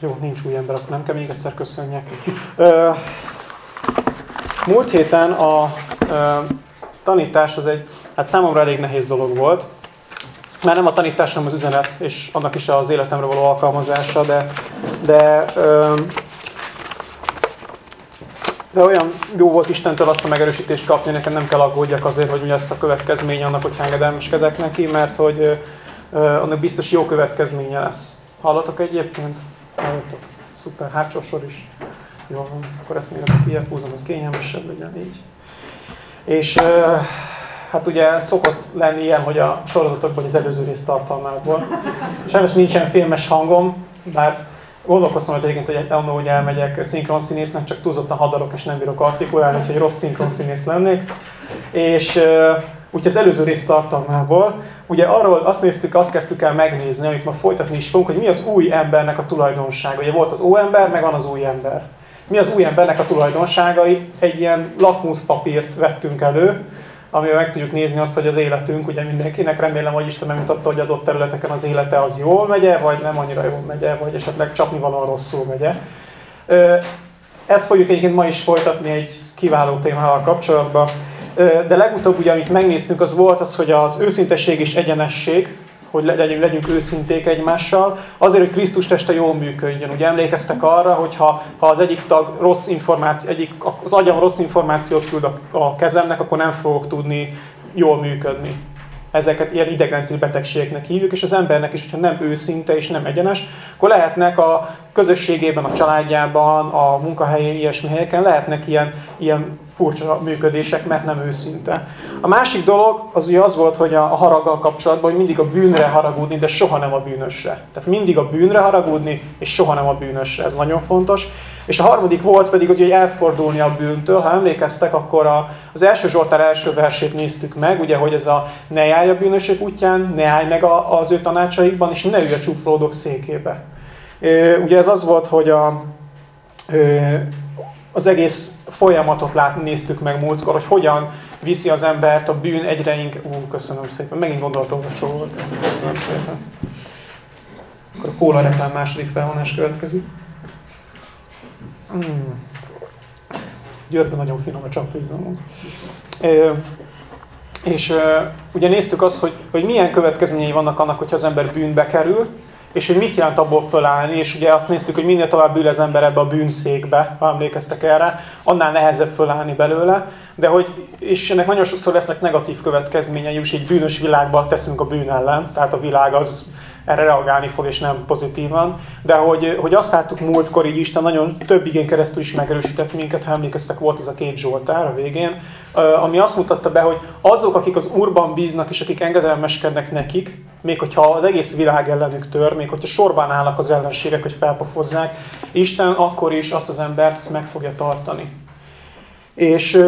Jó, nincs új ember, akkor nem kell még egyszer köszönjek. Múlt héten a tanítás az egy, hát számomra elég nehéz dolog volt. Már nem a tanítás, hanem az üzenet, és annak is az életemre való alkalmazása, de, de, de olyan jó volt Istentől azt a megerősítést kapni, nekem nem kell aggódjak azért, hogy mi lesz a következménye annak, hogy engedelmeskedek neki, mert hogy annak biztos jó következménye lesz. Hallatok egyébként? Hallottok. Szuper, hátsó sor is. Jó akkor ezt még a húzom, hogy kényelmesebb legyen így. És hát ugye szokott lenni ilyen, hogy a sorozatokban az előző rész tartalmából. Sajnos nincsen filmes hangom, bár gondolkoztam, hogy egyébként, hogy annól, hogy elmegyek szinkron színésznek, csak túlzottan hadarok és nem bírok artikulálni, hogy rossz szinkron színész lennék. És Úgyhogy az előző rész tartalmából, ugye arról azt néztük, azt kezdtük el megnézni, amit ma folytatni is fogunk, hogy mi az új embernek a tulajdonsága. Ugye volt az óember, meg van az új ember. Mi az új embernek a tulajdonságai? Egy ilyen lakmuszpapírt vettünk elő, amivel meg tudjuk nézni azt, hogy az életünk, ugye mindenkinek remélem, hogy Isten megmutatta, hogy adott területeken az élete az jól megye, vagy nem annyira jól megye, vagy esetleg csapni valóan rosszul megye. Ezt fogjuk egyébként ma is folytatni egy kiváló témával kapcsolatban de legutóbb ugye, amit megnéztünk, az volt az, hogy az őszintesség és egyenesség, hogy legyünk, legyünk őszinték egymással, azért, hogy Krisztus teste jól működjön. Ugye emlékeztek arra, hogy ha, ha az egyik tag rossz információ, egyik, az agyam rossz információt küld a, a kezemnek, akkor nem fogok tudni jól működni. Ezeket ilyen idegrendszeri betegségeknek hívjuk, és az embernek is, hogyha nem őszinte és nem egyenes, akkor lehetnek a közösségében, a családjában, a munkahelyén, ilyesmi helyeken lehetnek ilyen, ilyen furcsa működések, mert nem őszinte. A másik dolog az ugye az volt, hogy a, haraggal kapcsolatban, hogy mindig a bűnre haragudni, de soha nem a bűnösre. Tehát mindig a bűnre haragudni, és soha nem a bűnösre. Ez nagyon fontos. És a harmadik volt pedig az, hogy elfordulni a bűntől. Ha emlékeztek, akkor a, az első Zsoltár első versét néztük meg, ugye, hogy ez a ne járj a bűnösök útján, ne állj meg a, az ő tanácsaikban, és ne ülj a csúfolódók székébe. Ugye ez az volt, hogy a, az egész folyamatot lát, néztük meg múltkor, hogy hogyan viszi az embert a bűn egyre inkább... Ú, köszönöm szépen. Megint gondolatolvasó volt. Köszönöm szépen. Akkor a kóla reklám második felvonás következik. Mm. Győrben nagyon finom a csapvízom. És ugye néztük azt, hogy, hogy milyen következményei vannak annak, hogyha az ember bűnbe kerül, és hogy mit jelent abból fölállni, és ugye azt néztük, hogy minél tovább ül az ember ebbe a bűnszékbe, ha emlékeztek erre, annál nehezebb fölállni belőle, de hogy, és ennek nagyon sokszor lesznek negatív következményei, és egy bűnös világban teszünk a bűn ellen, tehát a világ az erre reagálni fog, és nem pozitívan. De hogy, hogy azt láttuk múltkor, így Isten nagyon több igén keresztül is megerősített minket, ha emlékeztek, volt az a két Zsoltár a végén, ami azt mutatta be, hogy azok, akik az Úrban bíznak, és akik engedelmeskednek nekik, még hogyha az egész világ ellenük tör, még hogyha sorban állnak az ellenségek, hogy felpofozzák, Isten akkor is azt az embert azt meg fogja tartani. És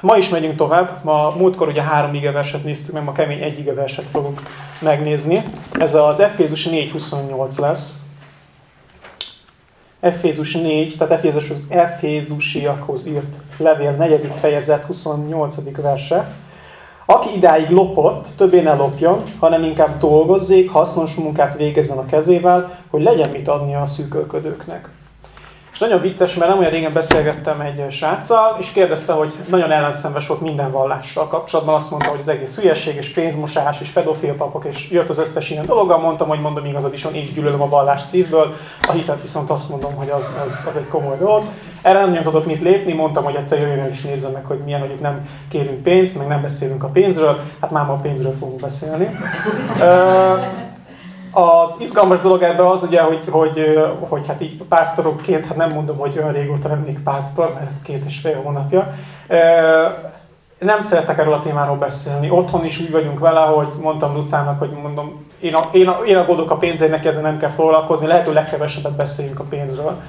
Ma is megyünk tovább. Ma múltkor ugye három igeverset néztük meg, ma kemény egy igeverset fogunk megnézni. Ez az Efézus 4.28 lesz. Efézus 4, tehát Efézus, Efézusiakhoz írt levél 4. fejezet 28. verse. Aki idáig lopott, többé ne lopjon, hanem inkább dolgozzék, hasznos munkát végezzen a kezével, hogy legyen mit adni a szűkölködőknek nagyon vicces, mert nem olyan régen beszélgettem egy sráccal, és kérdezte, hogy nagyon ellenszenves volt minden vallással kapcsolatban. Azt mondta, hogy az egész hülyeség, és pénzmosás, és pedofil papok, és jött az összes ilyen dologgal. Mondtam, hogy mondom, igazad is én is gyűlölöm a vallás szívből. A hitet viszont azt mondom, hogy az, az, az egy komoly dolog. Erre nem tudott mit lépni, mondtam, hogy egyszer jöjjön is nézze meg, hogy milyen, hogy itt nem kérünk pénzt, meg nem beszélünk a pénzről. Hát már ma a pénzről fogunk beszélni. Az izgalmas dolog ebben az ugye, hogy, hogy, hogy hát így pásztorokként, hát nem mondom, hogy olyan régóta lennék pásztor, mert két és fél hónapja, nem szeretek erről a témáról beszélni. Otthon is úgy vagyunk vele, hogy mondtam Lucának, hogy mondom, én, a, én, a, én aggódok a pénzért, neki ezzel nem kell foglalkozni, lehető legkevesebbet beszéljünk a pénzről.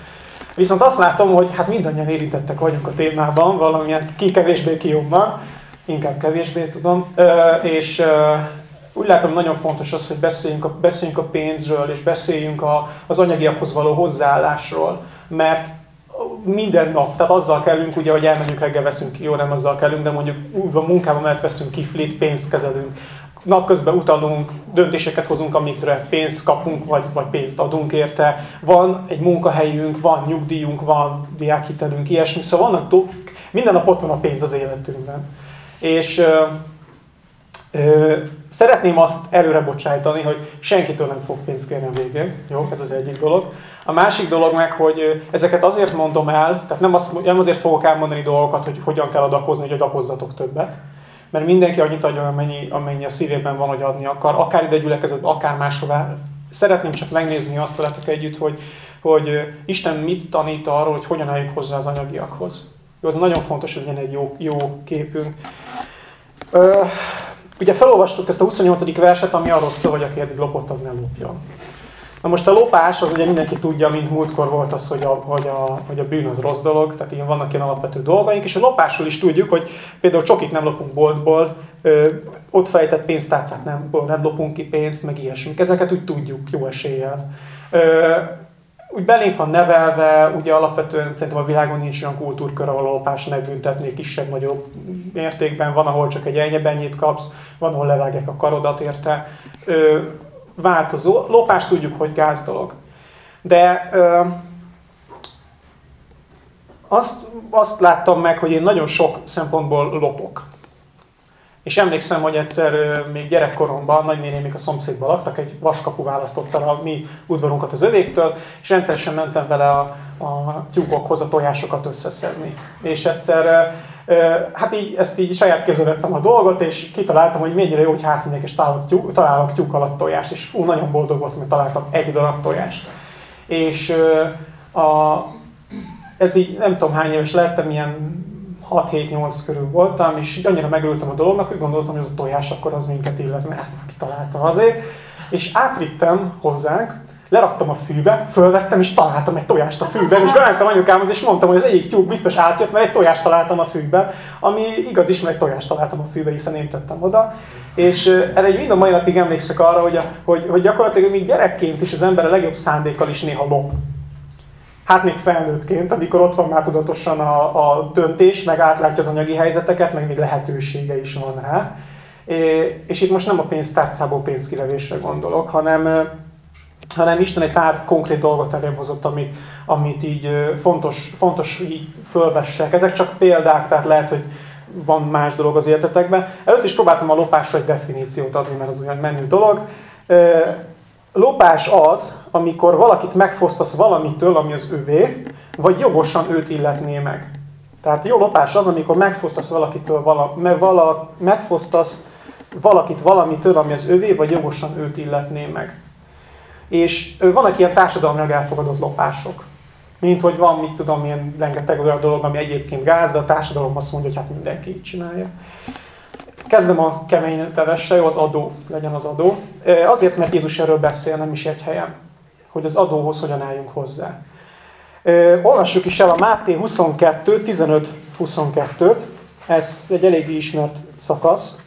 Viszont azt látom, hogy hát mindannyian érintettek vagyunk a témában, valamilyen ki kevésbé, ki jobban, inkább kevésbé tudom, és úgy látom nagyon fontos az, hogy beszéljünk a, beszéljünk a pénzről, és beszéljünk a, az anyagiakhoz való hozzáállásról, mert minden nap, tehát azzal kellünk, ugye, hogy elmenjünk reggel, veszünk jó, nem azzal kellünk, de mondjuk úgy van munkában mellett veszünk kiflit, pénzt kezelünk, napközben utalunk, döntéseket hozunk, amikre pénzt kapunk, vagy, vagy pénzt adunk érte. Van egy munkahelyünk, van nyugdíjunk, van diákhitelünk, ilyesmi. Szóval vannak, minden nap ott van a pénz az életünkben. És ö, ö, szeretném azt előre bocsájtani, hogy senkitől nem fog pénzt kérni a végén. Jó, ez az egyik dolog. A másik dolog meg, hogy ezeket azért mondom el, tehát nem, azt, nem azért fogok elmondani dolgokat, hogy hogyan kell adakozni, hogy adakozzatok többet, mert mindenki annyit adja, amennyi, amennyi a szívében van, hogy adni akar, akár ide gyülekezet, akár máshová. Szeretném csak megnézni azt veletek együtt, hogy, hogy Isten mit tanít arról, hogy hogyan álljunk hozzá az anyagiakhoz. Jó, az nagyon fontos, hogy legyen egy jó, jó képünk. Ö, ugye felolvastuk ezt a 28. verset, ami arról szól, hogy aki eddig lopott, az nem lopjon. Na most a lopás, az ugye mindenki tudja, mint múltkor volt az, hogy a, hogy a, hogy a bűn az rossz dolog, tehát ilyen vannak ilyen alapvető dolgaink, és a lopásról is tudjuk, hogy például csokit nem lopunk boltból, ö, ott fejtett pénztárcát nem, nem lopunk ki pénzt, meg ilyesmik. Ezeket úgy tudjuk jó eséllyel. Ö, úgy belénk van nevelve, ugye alapvetően szerintem a világon nincs olyan kultúrkör, ahol a lopás ne büntetné kisebb-nagyobb mértékben. Van, ahol csak egy ennyibennyit kapsz, van, ahol levágják a karodat érte. Ö, változó. Lopás tudjuk, hogy gáz dolog. De ö, azt, azt láttam meg, hogy én nagyon sok szempontból lopok. És emlékszem, hogy egyszer még gyerekkoromban nagynénémik a szomszédban laktak, egy vaskapu választotta a mi udvarunkat az övéktől, és rendszeresen mentem vele a, a tyúkokhoz a tojásokat összeszedni. És egyszer hát így, ezt így saját kézbe vettem a dolgot, és kitaláltam, hogy mennyire jó, hogy hátmegyek, és találok tyúk, találok tyúk alatt tojást, és fú, nagyon boldog voltam, hogy találtam egy darab tojást. És a, ez így nem tudom hány éves lettem, ilyen 6-7-8 körül voltam, és annyira megöltem a dolognak, hogy gondoltam, hogy ez a tojás akkor az minket illet, mert kitalálta azért. És átvittem hozzánk, leraktam a fűbe, fölvettem, és találtam egy tojást a fűben, és bementem anyukámhoz, és mondtam, hogy az egyik tyúk biztos átjött, mert egy tojást találtam a fűben, ami igaz is, mert egy tojást találtam a fűbe, hiszen én tettem oda. És erre egy mind a mai napig emlékszek arra, hogy, a, hogy, hogy gyakorlatilag még gyerekként is az ember a legjobb szándékkal is néha lop. Hát még felnőttként, amikor ott van már tudatosan a, a döntés, meg átlátja az anyagi helyzeteket, meg még lehetősége is van rá. És itt most nem a pénztárcából pénzkilevésre gondolok, hanem hanem Isten egy pár konkrét dolgot elém hozott, amit, amit így fontos, fontos így fölvessek. Ezek csak példák, tehát lehet, hogy van más dolog az életetekben. Először is próbáltam a lopásra egy definíciót adni, mert az olyan menő dolog. Lopás az, amikor valakit megfosztasz valamitől, ami az övé, vagy jogosan őt illetné meg. Tehát jó lopás az, amikor megfosztasz valakitől vala, vala, megfosztasz valakit valamitől, ami az övé, vagy jogosan őt illetné meg. És vannak ilyen társadalmilag elfogadott lopások. Mint hogy van, mit tudom, ilyen rengeteg olyan dolog, ami egyébként gáz, de a társadalom azt mondja, hogy hát mindenki így csinálja. Kezdem a kemény levessel, jó, az adó, legyen az adó. Azért, mert Jézus erről beszél, nem is egy helyen, hogy az adóhoz hogyan álljunk hozzá. Olvassuk is el a Máté 22, 15-22-t. Ez egy eléggé ismert szakasz.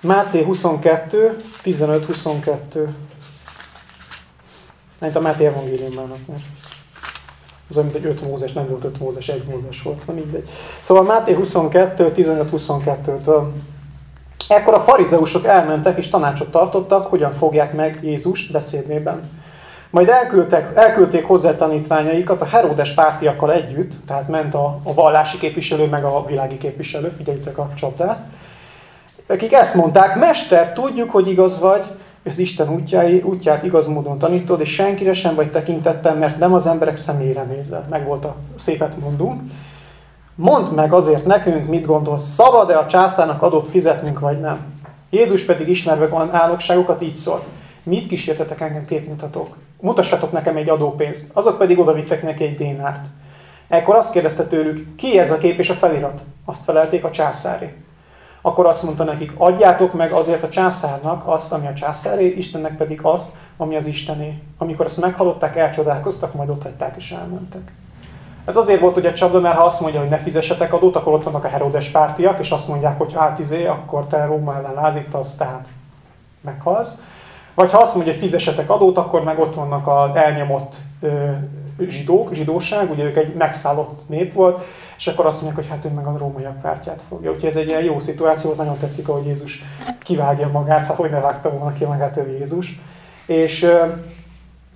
Máté 22, 15-22. Mert a Máté evangéliumának, mert az olyan, mint egy öt mózes, nem volt öt mózes, egy mózes volt, na mindegy. Szóval Máté 22, 15-22-től. Ekkor a farizeusok elmentek és tanácsot tartottak, hogyan fogják meg Jézust beszédében. Majd elküldtek, elküldték hozzá tanítványaikat a Heródes pártiakkal együtt, tehát ment a, a vallási képviselő, meg a világi képviselő, figyeljétek a csapdát, akik ezt mondták, Mester, tudjuk, hogy igaz vagy, és az Isten útjai, útját igaz módon tanítod, és senkire sem vagy tekintettem, mert nem az emberek személyre nézel. Meg volt a szépet mondunk. Mondd meg azért nekünk, mit gondolsz, szabad-e a császárnak adott fizetnünk, vagy nem? Jézus pedig ismerve van állogságokat így szól. Mit kísértetek engem képmutatok? Mutassatok nekem egy adópénzt. Azok pedig oda vittek neki egy dénárt. Ekkor azt kérdezte tőlük, ki ez a kép és a felirat? Azt felelték a császári akkor azt mondta nekik, adjátok meg azért a császárnak azt, ami a császáré, Istennek pedig azt, ami az Istené. Amikor ezt meghallották, elcsodálkoztak, majd ott hagyták és elmentek. Ez azért volt ugye csapda, mert ha azt mondja, hogy ne fizessetek adót, akkor ott vannak a Herodes pártiak, és azt mondják, hogy hát izé, akkor te Róma ellen lázítasz, tehát meghalsz. Vagy ha azt mondja, hogy fizessetek adót, akkor meg ott vannak az elnyomott ö, zsidók, zsidóság, ugye ők egy megszállott nép volt, és akkor azt mondják, hogy hát ő meg a rómaiak pártját fogja. Úgyhogy ez egy ilyen jó szituáció, nagyon tetszik, ahogy Jézus kivágja magát, hát hogy ne vágta volna ki magát ő Jézus. És,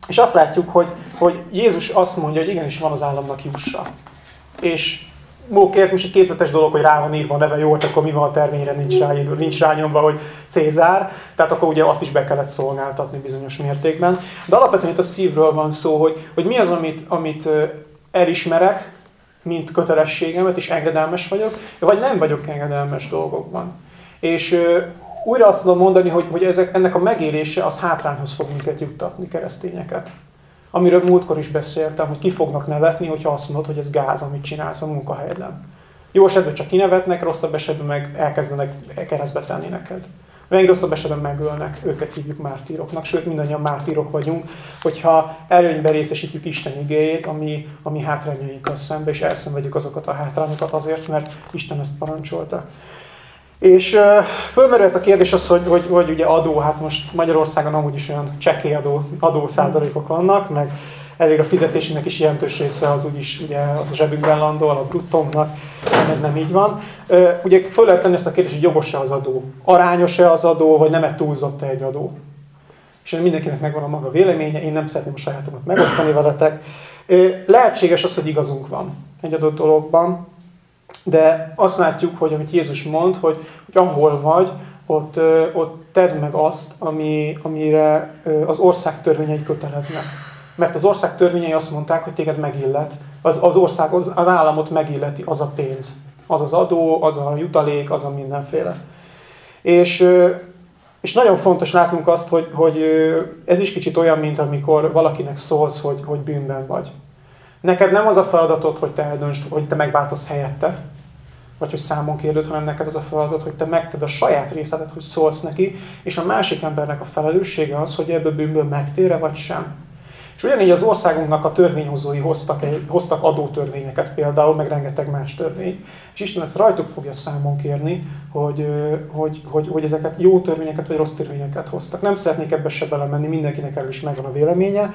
és azt látjuk, hogy, hogy Jézus azt mondja, hogy igenis van az államnak jussa. És Mókért most egy képletes dolog, hogy rá van írva a neve, jó, hát akkor mi van a terményre, nincs, rá, nincs rányomva, hogy Cézár, tehát akkor ugye azt is be kellett szolgáltatni bizonyos mértékben. De alapvetően itt a szívről van szó, hogy, hogy mi az, amit, amit elismerek, mint kötelességemet, és engedelmes vagyok, vagy nem vagyok engedelmes dolgokban. És újra azt tudom mondani, hogy, hogy ezek, ennek a megélése az hátrányhoz fog minket juttatni, keresztényeket. Amiről múltkor is beszéltem, hogy ki fognak nevetni, hogyha azt mondod, hogy ez gáz, amit csinálsz a munkahelyeden. Jó esetben csak kinevetnek, rosszabb esetben meg elkezdenek keresztbe tenni neked. Még rosszabb esetben megölnek, őket hívjuk mártíroknak, sőt mindannyian mártírok vagyunk, hogyha előnyben részesítjük Isten igéjét, ami, ami hátrányainkkal szembe, és elszenvedjük azokat a hátrányokat azért, mert Isten ezt parancsolta. És fölmerült a kérdés az, hogy, hogy, hogy ugye adó, hát most Magyarországon amúgy is olyan csekély adó, adó százalékok vannak, meg elég a fizetésének is jelentős része az úgyis ugye az a zsebünkben landol, a bruttónknak, ez nem így van. Ugye föl lehet tenni ezt a kérdést, hogy jogos-e az adó, arányos-e az adó, vagy nem-e túlzott-e egy adó. És mindenkinek megvan a maga véleménye, én nem szeretném a sajátomat megosztani veletek. Lehetséges az, hogy igazunk van egy adott dologban, de azt látjuk, hogy amit Jézus mond, hogy, hogy ahol vagy, ott, ott tedd meg azt, ami, amire az ország törvényei köteleznek. Mert az ország törvényei azt mondták, hogy téged megillet. Az, az ország, az, az államot megilleti, az a pénz. Az az adó, az a jutalék, az a mindenféle. És, és nagyon fontos látnunk azt, hogy, hogy ez is kicsit olyan, mint amikor valakinek szólsz, hogy, hogy bűnben vagy. Neked nem az a feladatod, hogy te eldöntsd, hogy te megváltozz helyette, vagy hogy számon kérőd, hanem neked az a feladat, hogy te megted a saját részletet, hogy szólsz neki, és a másik embernek a felelőssége az, hogy ebből bűnből megtére, vagy sem. És ugyanígy az országunknak a törvényhozói hoztak, hoztak adótörvényeket például, meg rengeteg más törvény. És Isten ezt rajtuk fogja számon kérni, hogy, hogy, hogy, hogy ezeket jó törvényeket vagy rossz törvényeket hoztak. Nem szeretnék ebbe se belemenni, mindenkinek erről is megvan a véleménye,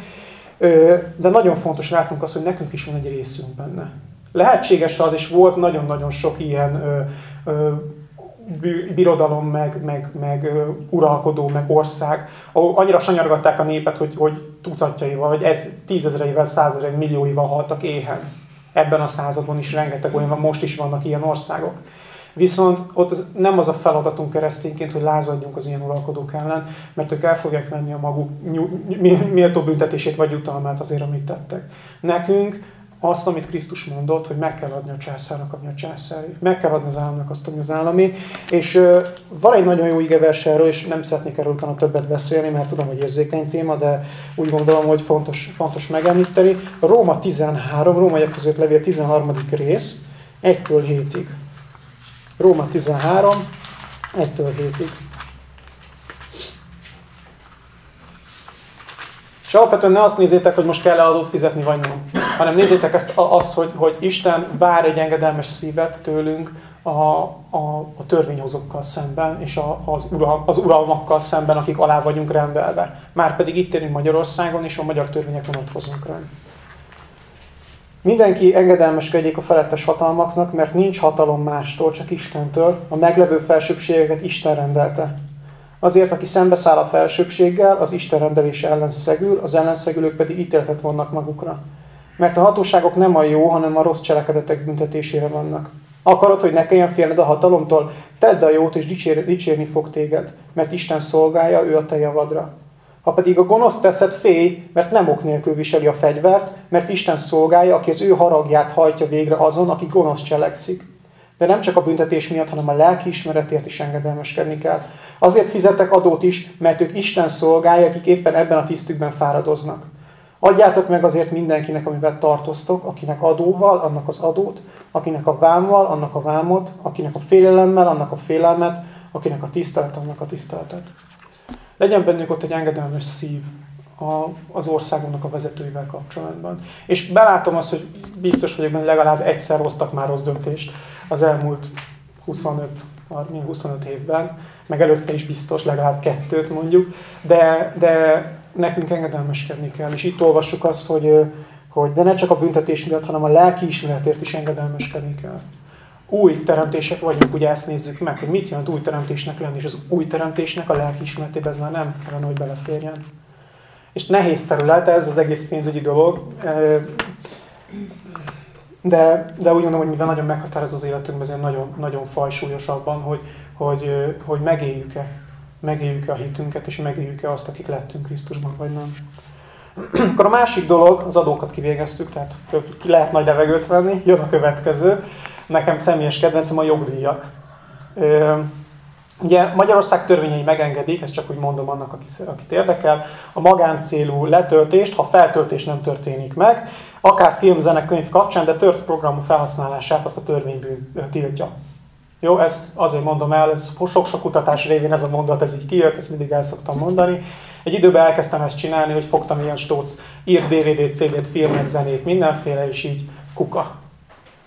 de nagyon fontos látnunk azt, hogy nekünk is van egy részünk benne. Lehetséges az, és volt nagyon-nagyon sok ilyen birodalom, meg, meg, meg uralkodó, meg ország, ahol annyira sanyargatták a népet, hogy, hogy tucatjaival, vagy ez tízezreivel, százezreivel, millióival haltak éhen. Ebben a században is rengeteg olyan van, most is vannak ilyen országok. Viszont ott az, nem az a feladatunk keresztényként, hogy lázadjunk az ilyen uralkodók ellen, mert ők el fogják menni a maguk méltó büntetését vagy jutalmát azért, amit tettek. Nekünk azt, amit Krisztus mondott, hogy meg kell adni a császárnak, ami a császári. Meg kell adni az államnak azt, ami az állami. És uh, van egy nagyon jó igevers erről, és nem szeretnék erről utána többet beszélni, mert tudom, hogy érzékeny téma, de úgy gondolom, hogy fontos, fontos megemlíteni. Róma 13, Rómaiak között levél 13. rész, 1-től 7-ig. Róma 13, 1-től 7-ig. És alapvetően ne azt nézzétek, hogy most kell-e adót fizetni, vagy nem. Hanem nézzétek ezt, azt, hogy, hogy Isten vár egy engedelmes szívet tőlünk a, a, a törvényhozókkal szemben, és a, az, ural, az uralmakkal szemben, akik alá vagyunk rendelve. Márpedig itt élünk Magyarországon, és a magyar törvények vonatkozunk rá. Mindenki engedelmeskedjék a felettes hatalmaknak, mert nincs hatalom mástól, csak Istentől. A meglevő felsőbségeket Isten rendelte. Azért, aki szembeszáll a felsőbséggel, az Isten rendelése ellen szegül, az ellenszegülők pedig ítéletet vonnak magukra. Mert a hatóságok nem a jó, hanem a rossz cselekedetek büntetésére vannak. Akarod, hogy ne kelljen félned a hatalomtól? Tedd a jót, és dicsér, dicsérni fog téged, mert Isten szolgálja, ő a te javadra. Ha pedig a gonosz teszed, félj, mert nem ok nélkül viseli a fegyvert, mert Isten szolgálja, aki az ő haragját hajtja végre azon, aki gonosz cselekszik. De nem csak a büntetés miatt, hanem a lelki ismeretért is engedelmeskedni kell. Azért fizettek adót is, mert ők Isten szolgálja, akik éppen ebben a tisztükben fáradoznak. Adjátok meg azért mindenkinek, amivel tartoztok, akinek adóval, annak az adót, akinek a vámmal, annak a vámot, akinek a félelemmel, annak a félelmet, akinek a tisztelet, annak a tiszteletet. Legyen bennük ott egy engedelmes szív a, az országunknak a vezetőivel kapcsolatban. És belátom azt, hogy biztos vagyok benne, legalább egyszer hoztak már rossz döntést az elmúlt 25, 25 évben, meg előtte is biztos, legalább kettőt mondjuk, de, de nekünk engedelmeskedni kell. És itt olvassuk azt, hogy, hogy de ne csak a büntetés miatt, hanem a lelki ismeretért is engedelmeskedni kell. Új teremtések vagyunk, ugye ezt nézzük meg, hogy mit jelent új teremtésnek lenni, és az új teremtésnek a lelki ismeretében ez már nem kellene, hogy beleférjen. És nehéz terület ez az egész pénzügyi dolog, de, de úgy gondolom, hogy mivel nagyon meghatároz az életünkben, ezért nagyon, nagyon fajsúlyos abban, hogy, hogy, hogy megéljük-e, megéljük-e a hitünket, és megéljük-e azt, akik lettünk Krisztusban, vagy nem. Akkor a másik dolog, az adókat kivégeztük, tehát lehet nagy levegőt venni, jön a következő. Nekem személyes kedvencem a jogdíjak. Ugye Magyarország törvényei megengedik, ezt csak úgy mondom annak, akit érdekel, a magáncélú letöltést, ha feltöltés nem történik meg, akár film, zene, könyv kapcsán, de tört programú felhasználását azt a törvénybűn tiltja. Jó, ezt azért mondom el, sok-sok kutatás révén ez a mondat, ez így kijött, ezt mindig el szoktam mondani. Egy időben elkezdtem ezt csinálni, hogy fogtam ilyen stóc, írt DVD-t, CD-t, filmet, zenét, mindenféle, és így kuka.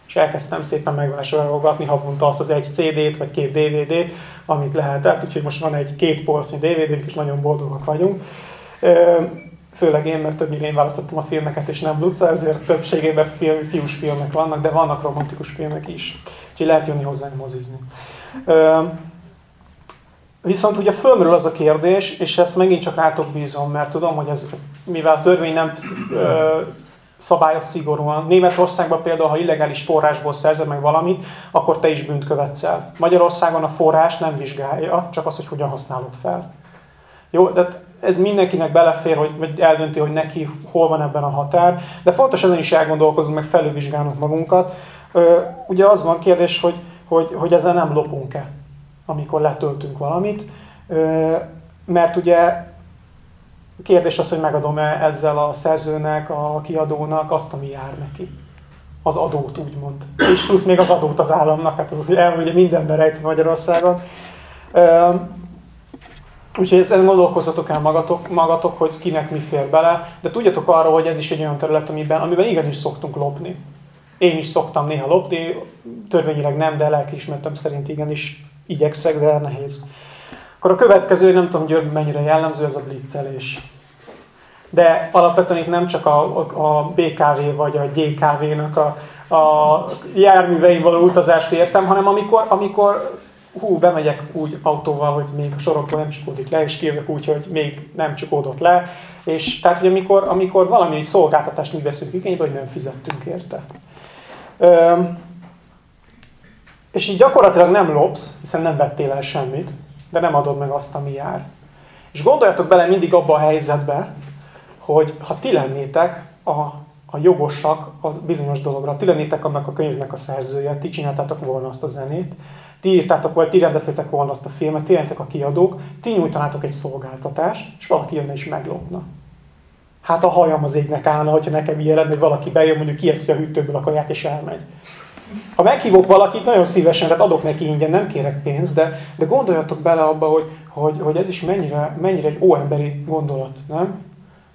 És elkezdtem szépen megvásárolgatni havonta azt az egy CD-t, vagy két DVD-t, amit lehetett, úgyhogy most van egy két polcnyi DVD-nk, és nagyon boldogak vagyunk. Főleg én, mert többnyire én választottam a filmeket, és nem Luca, ezért többségében film, fiús filmek vannak, de vannak romantikus filmek is. Úgyhogy lehet jönni hozzánk mozizni. Viszont ugye fölmerül az a kérdés, és ezt megint csak rátok bízom, mert tudom, hogy ez, ez mivel a törvény nem ö, szabályoz szigorúan. Németországban például, ha illegális forrásból szerzed meg valamit, akkor te is bűnt el. Magyarországon a forrás nem vizsgálja, csak az, hogy hogyan használod fel. Jó, tehát ez mindenkinek belefér, hogy, vagy eldönti, hogy neki hol van ebben a határ, de fontos ezen is elgondolkozunk, meg felülvizsgálnunk magunkat. Ugye az van kérdés, hogy, hogy, hogy ezzel nem lopunk-e, amikor letöltünk valamit, mert ugye kérdés az, hogy megadom-e ezzel a szerzőnek, a kiadónak azt, ami jár neki. Az adót úgymond. És plusz még az adót az államnak, hát az ugye mindenben rejt Magyarországon. Úgyhogy ezen gondolkozzatok el magatok, magatok, hogy kinek mi fér bele, de tudjatok arra, hogy ez is egy olyan terület, amiben, amiben igenis szoktunk lopni. Én is szoktam néha lopni, törvényileg nem, de lelkiismertem szerint igenis igyekszek, de nehéz. Akkor a következő, nem tudom György mennyire jellemző, ez a blitzelés. De alapvetően itt nem csak a, a, a BKV vagy a GKV-nak a, a járművein való utazást értem, hanem amikor, amikor hú, bemegyek úgy autóval, hogy még a sorokból nem csukódik le, és kijövök úgy, hogy még nem csukódott le. És tehát, hogy amikor, amikor valami szolgáltatást mi veszünk igénybe, hogy nem fizettünk érte. És így gyakorlatilag nem lopsz, hiszen nem vettél el semmit, de nem adod meg azt, ami jár. És gondoljatok bele mindig abba a helyzetbe, hogy ha ti lennétek a, a jogosak az bizonyos dologra, ti lennétek annak a könyvnek a szerzője, ti csináltátok volna azt a zenét, ti írtátok volna, ti rendeztétek volna azt a filmet, ti a kiadók, ti nyújtanátok egy szolgáltatást, és valaki jönne és meglopna. Hát a hajam az égnek állna, hogyha nekem ilyen lenne, hogy valaki bejön, mondjuk kieszi a hűtőből a kaját és elmegy. Ha meghívok valakit, nagyon szívesen, tehát adok neki ingyen, nem kérek pénzt, de, de gondoljatok bele abba, hogy, hogy, hogy ez is mennyire, mennyire egy óemberi gondolat, nem?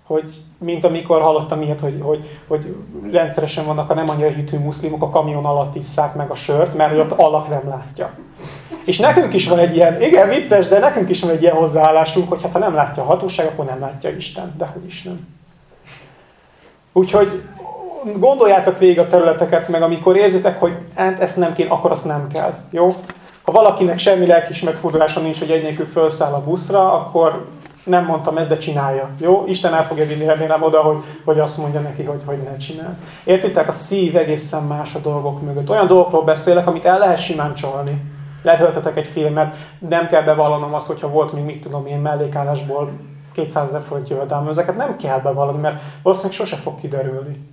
Hogy, mint amikor hallottam ilyet, hogy, hogy, hogy rendszeresen vannak a nem annyira hitű muszlimok, a kamion alatt isszák meg a sört, mert hogy ott Allah nem látja. És nekünk is van egy ilyen, igen, vicces, de nekünk is van egy ilyen hozzáállásunk, hogy hát ha nem látja a hatóság, akkor nem látja Isten. De hogy is nem. Úgyhogy gondoljátok végig a területeket, meg amikor érzitek, hogy hát ezt nem kéne, akkor azt nem kell. Jó? Ha valakinek semmi lelkismert fordulása nincs, hogy egy fölszáll a buszra, akkor nem mondtam ezt, de csinálja. Jó? Isten el fogja vinni remélem oda, hogy, hogy azt mondja neki, hogy, hogy ne csinál. Értitek? A szív egészen más a dolgok mögött. Olyan dolgokról beszélek, amit el lehet simán csalni. Letöltetek egy filmet, nem kell bevallanom azt, hogyha volt még mit tudom én mellékállásból 200 ezer forint jövedelme. Ezeket nem kell bevallani, mert valószínűleg sose fog kiderülni.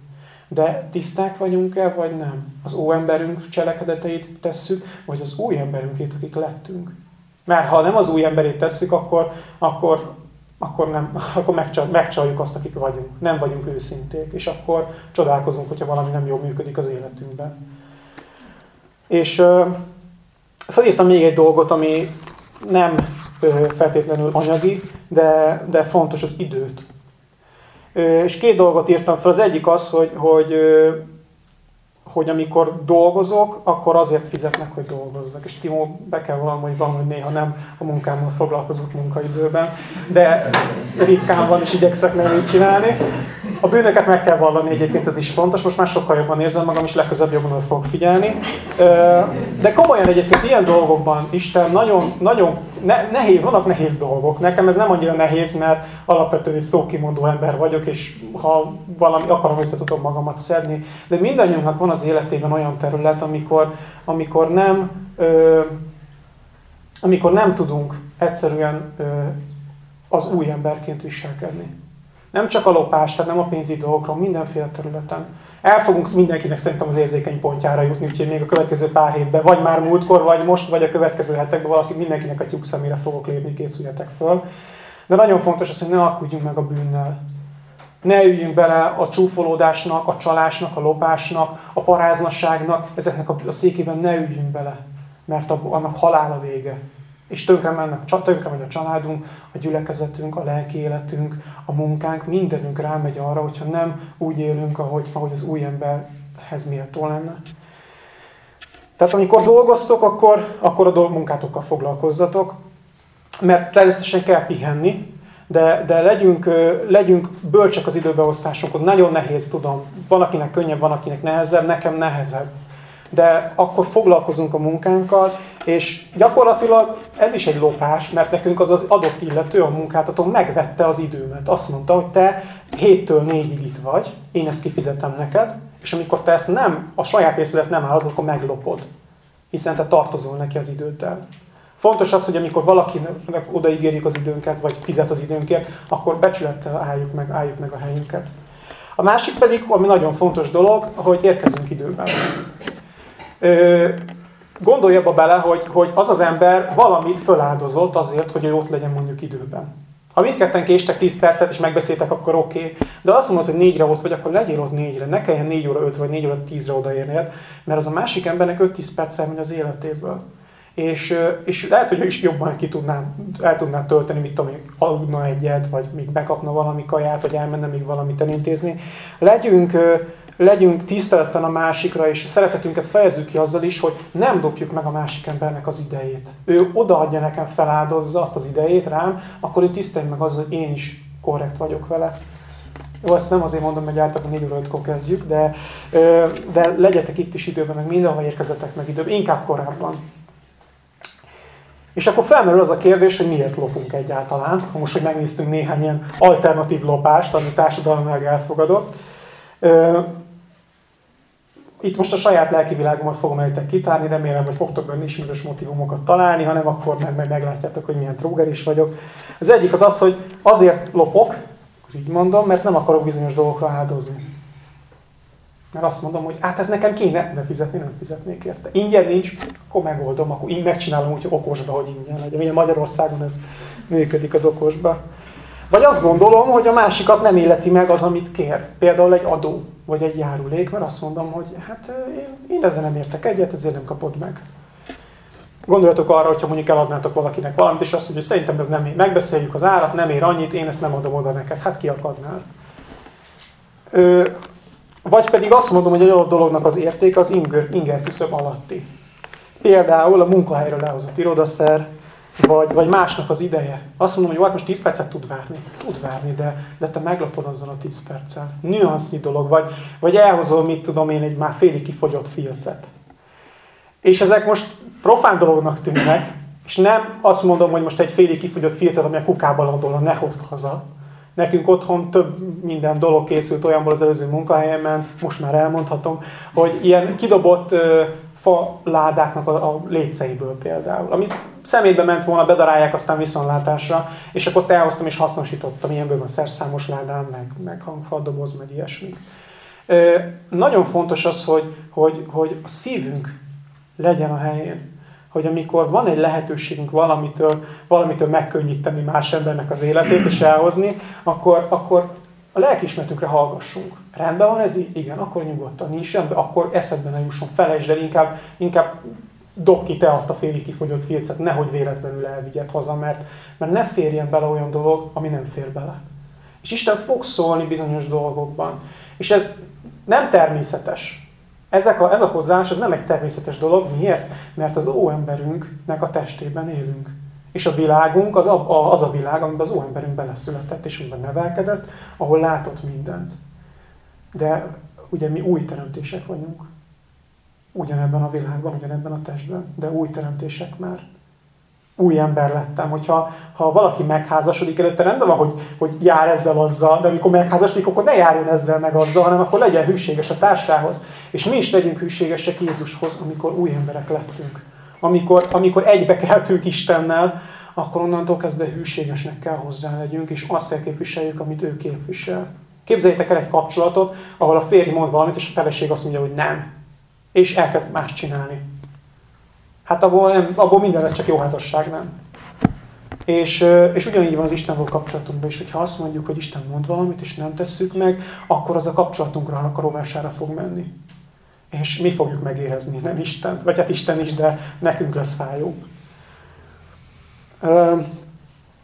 De tiszták vagyunk-e, vagy nem? Az óemberünk cselekedeteit tesszük, vagy az új emberünkét, akik lettünk? Mert ha nem az új emberét tesszük, akkor, akkor, akkor, nem, akkor megcsal, megcsaljuk azt, akik vagyunk. Nem vagyunk őszinték, és akkor csodálkozunk, hogyha valami nem jól működik az életünkben. És uh, felírtam még egy dolgot, ami nem uh, feltétlenül anyagi, de, de fontos az időt. És két dolgot írtam fel. Az egyik az, hogy, hogy hogy amikor dolgozok, akkor azért fizetnek, hogy dolgozzak. És Timó, be kell valam, hogy van, hogy néha nem a munkámmal foglalkozok munkaidőben, de ritkán van, és igyekszek nem így csinálni. A bűnöket meg kell vallani egyébként, ez is fontos. Most már sokkal jobban érzem magam, és legközelebb jobban fogok figyelni. De komolyan egyébként ilyen dolgokban Isten nagyon, nagyon nehéz, vannak nehéz dolgok. Nekem ez nem annyira nehéz, mert alapvetően egy szókimondó ember vagyok, és ha valami akarom, össze tudom magamat szedni. De mindannyiunknak van az életében olyan terület, amikor, amikor nem, ö, amikor nem tudunk egyszerűen ö, az új emberként viselkedni. Nem csak a lopás, tehát nem a pénzügyi dolgokról, mindenféle területen. El fogunk mindenkinek szerintem az érzékeny pontjára jutni, úgyhogy még a következő pár hétben, vagy már múltkor, vagy most, vagy a következő hetekben valaki mindenkinek a tyúk szemére fogok lépni, készüljetek föl. De nagyon fontos az, hogy ne alkudjunk meg a bűnnel. Ne üljünk bele a csúfolódásnak, a csalásnak, a lopásnak, a paráznasságnak, ezeknek a székében ne üljünk bele, mert annak halál a vége és tönkre, mennek, tönkre megy a családunk, a gyülekezetünk, a lelki életünk, a munkánk, mindenünk rámegy arra, hogyha nem úgy élünk, ahogy, ahogy az új emberhez méltó lenne. Tehát amikor dolgoztok, akkor, akkor a munkátokkal foglalkozzatok, mert természetesen kell pihenni, de, de legyünk, legyünk bölcsek az időbeosztásunkhoz. Nagyon nehéz, tudom. Van, akinek könnyebb, van, akinek nehezebb, nekem nehezebb de akkor foglalkozunk a munkánkkal, és gyakorlatilag ez is egy lopás, mert nekünk az az adott illető, a munkáltató megvette az időmet. Azt mondta, hogy te héttől négyig itt vagy, én ezt kifizetem neked, és amikor te ezt nem, a saját részedet nem állod, akkor meglopod. Hiszen te tartozol neki az időddel. Fontos az, hogy amikor valakinek odaígérjük az időnket, vagy fizet az időnkért, akkor becsülettel álljuk meg, álljuk meg a helyünket. A másik pedig, ami nagyon fontos dolog, hogy érkezünk időben gondolj abba bele, hogy, hogy az az ember valamit föláldozott azért, hogy ő ott legyen mondjuk időben. Ha mindketten késtek 10 percet és megbeszéltek, akkor oké. Okay. De azt mondod, hogy négyre ott vagy, akkor legyél ott négyre. Ne kelljen 4 óra 5 vagy 4 óra 10-re odaérned, mert az a másik embernek 5-10 perccel megy az életéből. És, és lehet, hogy is jobban ki tudná, el tudná tölteni, mit tudom, aludna egyet, vagy még bekapna valami kaját, vagy elmenne még valamit elintézni. Legyünk legyünk tiszteleten a másikra, és a szeretetünket fejezzük ki azzal is, hogy nem dobjuk meg a másik embernek az idejét. Ő odaadja nekem, feláldozza azt az idejét rám, akkor én tisztelj meg azzal, hogy én is korrekt vagyok vele. Jó, ezt nem azért mondom, hogy általában 4 óra 5 kezdjük, de, de legyetek itt is időben, meg mindenhol érkezetek meg időben, inkább korábban. És akkor felmerül az a kérdés, hogy miért lopunk egyáltalán. Most, hogy megnéztünk néhány ilyen alternatív lopást, ami társadalmilag elfogadott itt most a saját lelki világomat fogom előttek kitárni, remélem, hogy fogtok benne ismerős motivumokat találni, hanem akkor meg, meg meglátjátok, hogy milyen tróger is vagyok. Az egyik az az, hogy azért lopok, így mondom, mert nem akarok bizonyos dolgokra áldozni. Mert azt mondom, hogy hát ez nekem kéne, de fizetni nem fizetnék érte. Ingyen nincs, akkor megoldom, akkor így megcsinálom úgy okosba, hogy ingyen legyen. Ugye Magyarországon ez működik az okosba. Vagy azt gondolom, hogy a másikat nem életi meg az, amit kér. Például egy adó, vagy egy járulék, mert azt mondom, hogy hát én, én ezzel nem értek egyet, ezért nem kapod meg. Gondoljatok arra, hogyha mondjuk eladnátok valakinek valamit, és azt mondja, hogy szerintem ez nem ér. Megbeszéljük az árat, nem ér annyit, én ezt nem adom oda neked. Hát ki akadnál? Ö, vagy pedig azt mondom, hogy egy adott dolognak az érték az inger, inger küszöb alatti. Például a munkahelyről lehozott irodaszer, vagy, vagy másnak az ideje. Azt mondom, hogy jó, hát most 10 percet tud várni. Tud várni, de, de te meglapod azzal a 10 perccel. Nüansznyi dolog. Vagy, vagy elhozol, mit tudom én, egy már félig kifogyott filcet. És ezek most profán dolognak tűnnek, és nem azt mondom, hogy most egy félig kifogyott filcet, ami a kukába landol, ne hozd haza. Nekünk otthon több minden dolog készült olyanból az előző munkahelyemen, most már elmondhatom, hogy ilyen kidobott fa ládáknak a, léceiből például, amit szemétbe ment volna, bedarálják aztán viszontlátásra, és akkor azt elhoztam és hasznosítottam, ilyenből van szerszámos ládám, meg, meg hangfaldoboz, meg ilyesmi. Ö, nagyon fontos az, hogy, hogy, hogy a szívünk legyen a helyén. Hogy amikor van egy lehetőségünk valamitől, valamitől megkönnyíteni más embernek az életét és elhozni, akkor, akkor a lelkismertünkre hallgassunk. Rendben van ez? Igen, akkor nyugodtan. Nincs rendben, akkor eszedbe ne jusson. Felejtsd el, inkább, inkább dob ki te azt a félig kifogyott filcet, nehogy véletlenül elvigyed haza, mert, mert ne férjen bele olyan dolog, ami nem fér bele. És Isten fog szólni bizonyos dolgokban. És ez nem természetes. Ezek a, ez a hozzáállás ez nem egy természetes dolog. Miért? Mert az óemberünknek a testében élünk. És a világunk az a, az a világ, amiben az óemberünk beleszületett, és amiben nevelkedett, ahol látott mindent. De ugye mi új teremtések vagyunk. Ugyanebben a világban, ugyanebben a testben, de új teremtések már. Új ember lettem. Hogyha ha valaki megházasodik előtte, rendben van, hogy, hogy jár ezzel azzal, de amikor megházasodik, akkor ne járjon ezzel meg azzal, hanem akkor legyen hűséges a társához. És mi is legyünk hűségesek Jézushoz, amikor új emberek lettünk. Amikor, amikor egybe keltünk Istennel, akkor onnantól kezdve hűségesnek kell hozzá legyünk, és azt kell képviseljük, amit ő képvisel. Képzeljétek el egy kapcsolatot, ahol a férj mond valamit, és a feleség azt mondja, hogy nem. És elkezd más csinálni. Hát abból, nem, abból minden lesz csak jó házasság, nem? És, és ugyanígy van az Istenvel kapcsolatunkban is, hogyha azt mondjuk, hogy Isten mond valamit, és nem tesszük meg, akkor az a kapcsolatunkra a rovására fog menni. És mi fogjuk megérezni, nem Isten. Vagy hát Isten is, de nekünk lesz fájó.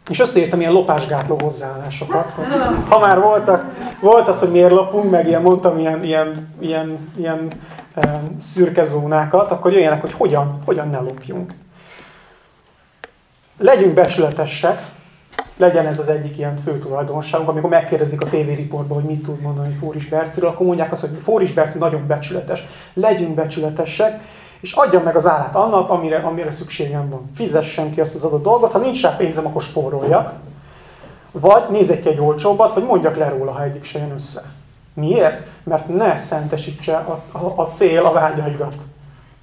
És összeírtam ilyen lopásgátló hozzáállásokat. Ha már voltak, volt az, hogy miért lopunk, meg ilyen mondtam ilyen, ilyen, ilyen, ilyen szürke zónákat, akkor jöjjenek, hogy hogyan, hogyan ne lopjunk. Legyünk becsületesek, legyen ez az egyik ilyen fő tulajdonságunk, amikor megkérdezik a tévériportban, hogy mit tud mondani Fóris Berciről, akkor mondják azt, hogy Fóris Berci nagyon becsületes. Legyünk becsületesek, és adjam meg az állát annak, amire, amire szükségem van. Fizessen ki azt az adott dolgot, ha nincs rá pénzem, akkor spóroljak. Vagy nézek ki egy olcsóbbat, vagy mondjak le róla, ha egyik se jön össze. Miért? Mert ne szentesítse a, a, a cél a vágyaidat.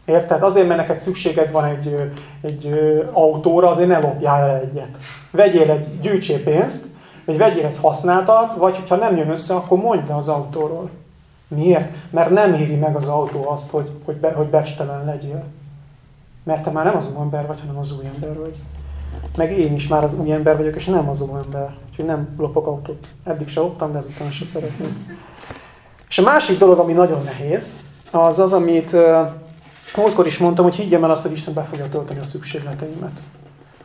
Érted? Azért, mert neked szükséged van egy, egy autóra, azért ne lopjál el egyet. Vegyél egy, gyűjtsél pénzt, vagy vegyél egy használtat, vagy ha nem jön össze, akkor mondd le az autóról. Miért? Mert nem éri meg az autó azt, hogy, hogy, be, hogy becstelen legyél. Mert te már nem az új ember vagy, hanem az új ember vagy. Meg én is már az új ember vagyok, és nem az új ember. Úgyhogy nem lopok autót. Eddig se loptam, de ezután se szeretném. És a másik dolog, ami nagyon nehéz, az az, amit múltkor is mondtam, hogy higgyem el azt, hogy Isten be fogja tölteni a szükségleteimet.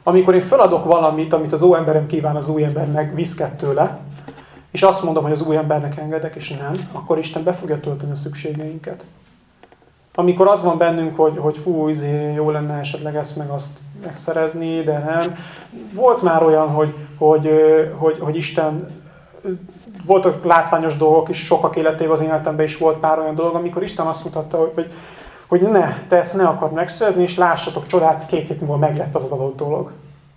Amikor én feladok valamit, amit az új emberem kíván az új ember meg viszket tőle, és azt mondom, hogy az új embernek engedek, és nem, akkor Isten be fogja tölteni a szükségeinket. Amikor az van bennünk, hogy, hogy fú, izé, jó lenne esetleg ezt meg azt megszerezni, de nem. Volt már olyan, hogy, hogy, hogy, hogy Isten voltak látványos dolgok, és sokak életében az életemben is volt pár olyan dolog, amikor Isten azt mutatta, hogy, hogy, hogy ne, te ezt ne akard megszerezni, és lássatok csodát, két hét múlva meglett az az adott dolog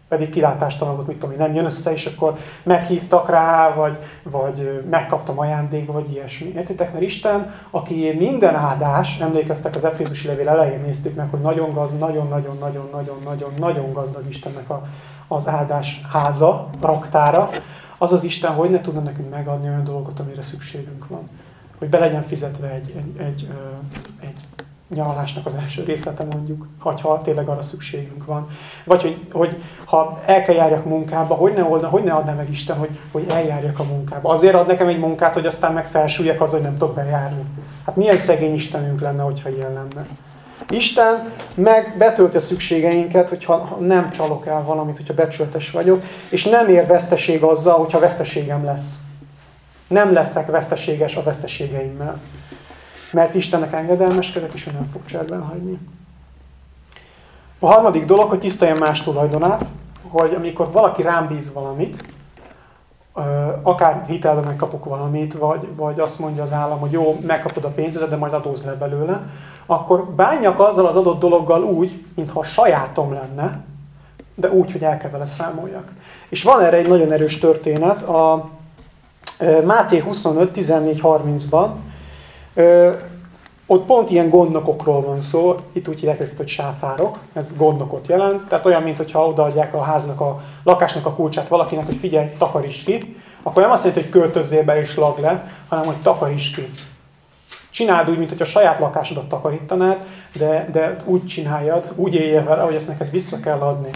pedig kilátástalan volt, mit tudom én, nem jön össze, és akkor meghívtak rá, vagy, vagy megkaptam ajándékba, vagy ilyesmi. Értitek? Mert Isten, aki minden áldás, emlékeztek az Efézusi levél elején néztük meg, hogy nagyon gazdag, nagyon-nagyon-nagyon-nagyon-nagyon-nagyon gazdag Istennek a, az áldás háza, raktára, az az Isten, hogy ne tudna nekünk megadni olyan dolgokat, amire szükségünk van. Hogy be legyen fizetve egy, egy, egy, egy nyaralásnak az első részlete mondjuk, ha tényleg arra szükségünk van. Vagy hogy, hogy ha el kell járjak munkába, hogy ne, oldna, hogy ne adna meg Isten, hogy, hogy eljárjak a munkába. Azért ad nekem egy munkát, hogy aztán meg felsúlyek az, hogy nem tudok bejárni. Hát milyen szegény Istenünk lenne, hogyha ilyen lenne. Isten meg betölti a szükségeinket, hogyha nem csalok el valamit, hogyha becsületes vagyok, és nem ér veszteség azzal, hogyha veszteségem lesz. Nem leszek veszteséges a veszteségeimmel mert Istennek engedelmeskedek, és ő nem fog cserben hagyni. A harmadik dolog, hogy tiszteljem más tulajdonát, hogy amikor valaki rám bíz valamit, akár hitelben megkapok valamit, vagy, vagy azt mondja az állam, hogy jó, megkapod a pénzedet, de majd adóz le belőle, akkor bánjak azzal az adott dologgal úgy, mintha sajátom lenne, de úgy, hogy el kell vele számoljak. És van erre egy nagyon erős történet, a Máté 25, 14, 30-ban, Ö, ott pont ilyen gondnokokról van szó, itt úgy hívják őket, hogy sáfárok, ez gondnokot jelent, tehát olyan, mint hogyha odaadják a háznak, a lakásnak a kulcsát valakinek, hogy figyelj, takaríts ki, akkor nem azt jelenti, hogy költözzél be és lag le, hanem hogy takaríts ki. Csináld úgy, mint a saját lakásodat takarítanád, de, de úgy csináljad, úgy éljél vele, hogy ezt neked vissza kell adni.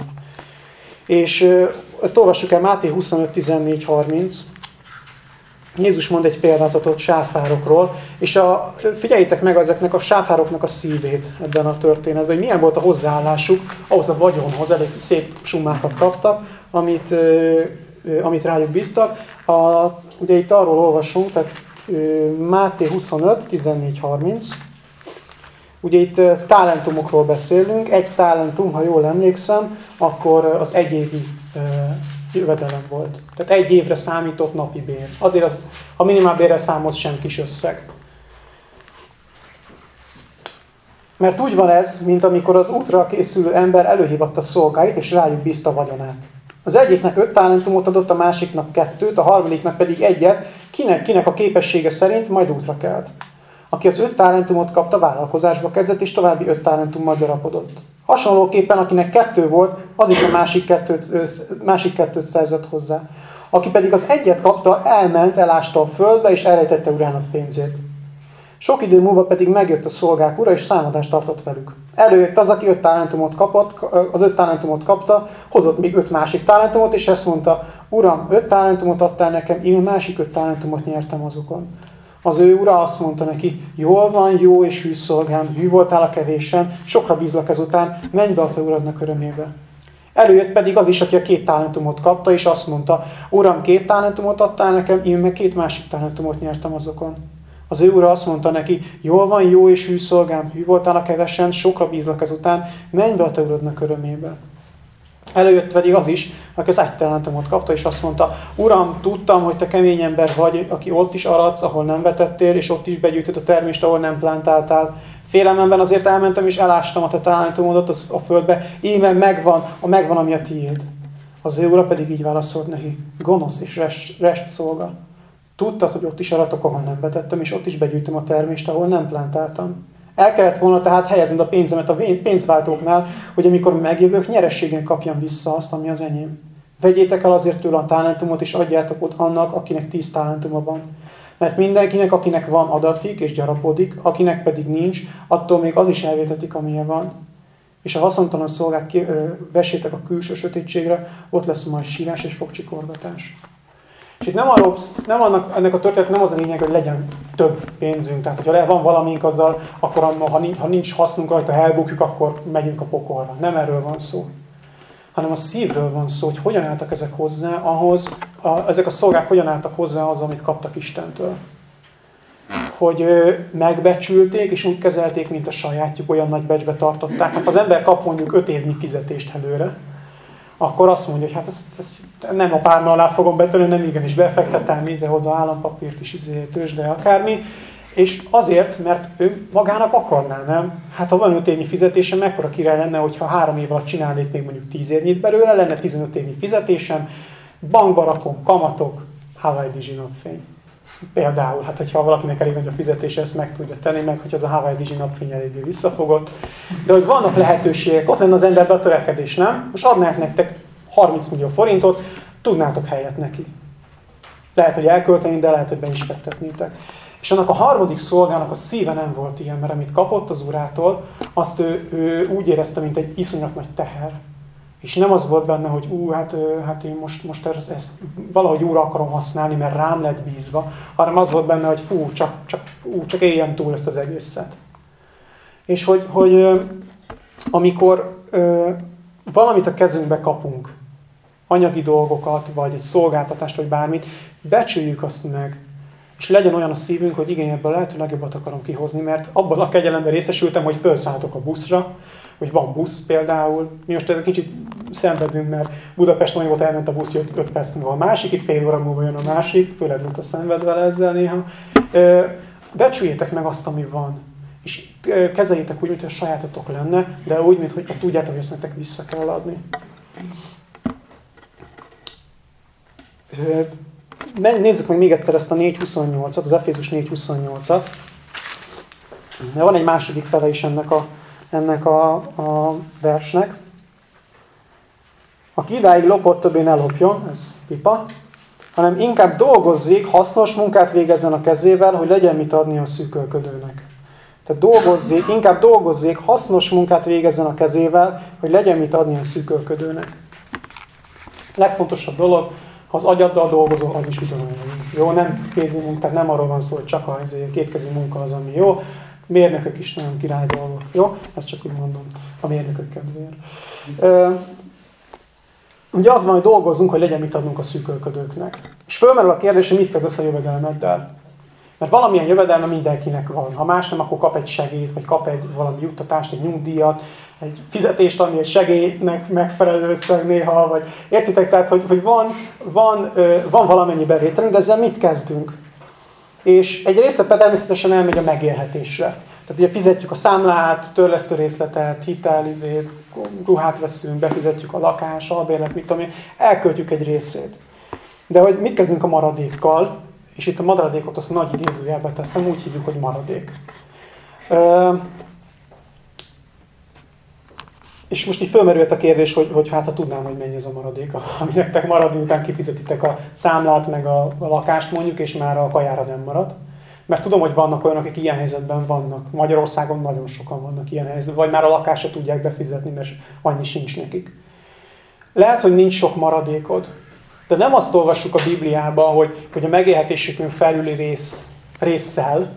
És ezt olvassuk el Máté 25, 14, 30. Jézus mond egy példázatot sáfárokról, és a, figyeljétek meg ezeknek a sáfároknak a szívét ebben a történetben, hogy milyen volt a hozzáállásuk ahhoz a vagyonhoz, elég szép sumákat kaptak, amit, amit rájuk bíztak. A, ugye itt arról olvasunk, tehát Máté 25, 14-30, Ugye itt talentumokról beszélünk, egy talentum, ha jól emlékszem, akkor az egy évi jövedelem volt. Tehát egy évre számított napi bér. Azért az, a minimálbérre számolt sem kis összeg. Mert úgy van ez, mint amikor az útra készülő ember előhívatta szolgáit, és rájuk bízta vagyonát. Az egyiknek öt talentumot adott, a másiknak kettőt, a harmadiknak pedig egyet, kinek, kinek a képessége szerint majd útra kelt. Aki az öt talentumot kapta, vállalkozásba kezdett, és további öt talentummal darapodott. Hasonlóképpen, akinek kettő volt, az is a másik kettőt, másik kettőt szerzett hozzá. Aki pedig az egyet kapta, elment, elásta a földbe, és elrejtette urának pénzét. Sok idő múlva pedig megjött a szolgák ura, és számadást tartott velük. Előjött az, aki öt talentumot kapott, az öt talentumot kapta, hozott még öt másik talentumot, és ezt mondta, Uram, öt talentumot adtál nekem, én másik öt talentumot nyertem azokon. Az ő ura azt mondta neki, jól van, jó és hű szolgám, hű voltál a kevésen, sokra bízlak ezután, menj be a te uradnak örömébe. Előjött pedig az is, aki a két talentumot kapta, és azt mondta, Uram, két talentumot adtál nekem, én meg két másik talentumot nyertem azokon. Az ő ura azt mondta neki, jól van, jó és hű szolgám, hű voltál a kevesen, sokra bízlak ezután, menj be a te uradnak örömébe. Előjött pedig az is, aki az egy talentumot kapta, és azt mondta, Uram, tudtam, hogy te kemény ember vagy, aki ott is aradsz, ahol nem vetettél, és ott is begyűjtöd a termést, ahol nem plántáltál. Félelmemben azért elmentem, és elástam a te talentumodat a földbe, íme megvan, a megvan, ami a tiéd. Az ő ura pedig így válaszolt neki, gonosz és rest, rest szolga. Tudtad, hogy ott is aratok, ahol nem vetettem, és ott is begyűjtöm a termést, ahol nem plántáltam. El kellett volna tehát helyezned a pénzemet a pénzváltóknál, hogy amikor megjövök, nyerességen kapjam vissza azt, ami az enyém. Vegyétek el azért tőle a talentumot, és adjátok ott annak, akinek tíz talentuma van. Mert mindenkinek, akinek van adatik és gyarapodik, akinek pedig nincs, attól még az is elvétetik, amilyen van. És a haszontalan szolgát ki, vesétek a külső sötétségre, ott lesz majd sírás és fogcsikorgatás. És itt nem, arról, nem annak, ennek a történet nem az a lényeg, hogy legyen több pénzünk. Tehát, hogyha van valamink azzal, akkor ha nincs, ha nincs hasznunk rajta, ha elbukjuk, akkor megyünk a pokolra. Nem erről van szó. Hanem a szívről van szó, hogy hogyan álltak ezek hozzá ahhoz, a, ezek a szolgák hogyan álltak hozzá az, amit kaptak Istentől. Hogy ö, megbecsülték, és úgy kezelték, mint a sajátjuk, olyan nagy becsbe tartották. Hát az ember kap mondjuk öt évnyi fizetést előre, akkor azt mondja, hogy hát ezt, ezt nem a párna alá fogom betenni, nem igenis befektettem mindenhol állampapír, kis izé, tőzsde, akármi. És azért, mert ő magának akarná, nem? Hát ha van 5 évnyi fizetése, mekkora király lenne, hogyha három év alatt csinálnék még mondjuk 10 évnyit belőle, lenne 15 évnyi fizetésem, bankba rakom, kamatok, Hawaii Dizsi napfény. Például, hát hogyha valakinek elég nagy a fizetése, ezt meg tudja tenni, meg hogy az a Hawaii Dizsi napfény eléggé visszafogott. De hogy vannak lehetőségek, ott lenne az emberben a törekedés, nem? Most adnák nektek 30 millió forintot, tudnátok helyet neki. Lehet, hogy elkölteni, de lehet, hogy be is fektetnétek. És annak a harmadik szolgának a szíve nem volt ilyen, mert amit kapott az urától, azt ő, ő úgy érezte, mint egy iszonyat nagy teher. És nem az volt benne, hogy ú, hát, hát én most, most ezt, valahogy újra akarom használni, mert rám lett bízva, hanem az volt benne, hogy fú, csak, csak, ú, csak éljem túl ezt az egészet. És hogy, hogy amikor valamit a kezünkbe kapunk, anyagi dolgokat, vagy egy szolgáltatást, vagy bármit, becsüljük azt meg, és legyen olyan a szívünk, hogy igen, ebből lehető legjobbat akarom kihozni, mert abban a kegyelemben részesültem, hogy felszálltok a buszra, hogy van busz például. Mi most egy kicsit szenvedünk, mert Budapest nagyon volt elment a busz, jött 5 perc múlva a másik, itt fél óra múlva jön a másik, főleg mint a szenved vele ezzel néha. Becsüljétek meg azt, ami van. És kezeljétek úgy, mint a sajátotok lenne, de úgy, mint hogy tudjátok, hogy ezt nektek vissza kell adni. Nézzük meg még egyszer ezt a 4.28-at, az Efézus 4.28-at. De van egy második fele is ennek a, ennek a, a versnek. Aki idáig lopott, többé ne lopjon, ez pipa, hanem inkább dolgozzék, hasznos munkát végezzen a kezével, hogy legyen mit adni a szűkölködőnek. Tehát dolgozzék, inkább dolgozzék, hasznos munkát végezzen a kezével, hogy legyen mit adni a szűkölködőnek. Legfontosabb dolog, ha az agyaddal dolgozol, az is ugyanolyan. Jó, nem kézi munka, tehát nem arról van szó, hogy csak a kétkezi munka az, ami jó. Mérnökök is nagyon király dolgok. Jó? Ezt csak úgy mondom, a mérnökök kedvéért. ugye az van, hogy dolgozzunk, hogy legyen mit adnunk a szűkölködőknek. És fölmerül a kérdés, hogy mit kezdesz a jövedelmeddel. Mert valamilyen jövedelme mindenkinek van. Ha más nem, akkor kap egy segélyt, vagy kap egy valami juttatást, egy nyugdíjat, egy fizetést, ami egy segélynek megfelelő összeg néha, vagy értitek, tehát, hogy, hogy van, van, van valamennyi bevételünk, de ezzel mit kezdünk? És egy része természetesen elmegy a megélhetésre. Tehát ugye fizetjük a számlát, törlesztő részletet, hitelizét, ruhát veszünk, befizetjük a lakás, albérlet, mit tudom én, elköltjük egy részét. De hogy mit kezdünk a maradékkal, és itt a maradékot azt nagy idézőjelbe teszem, úgy hívjuk, hogy maradék. És most így fölmerült a kérdés, hogy, hogy hát ha tudnám, hogy mennyi ez a maradék, ami nektek marad, miután kifizetitek a számlát, meg a, lakást mondjuk, és már a kajára nem marad. Mert tudom, hogy vannak olyanok, akik ilyen helyzetben vannak. Magyarországon nagyon sokan vannak ilyen helyzetben, vagy már a lakásra tudják befizetni, mert annyi sincs nekik. Lehet, hogy nincs sok maradékod, de nem azt olvassuk a Bibliában, hogy, hogy a megélhetésükön felüli rész, résszel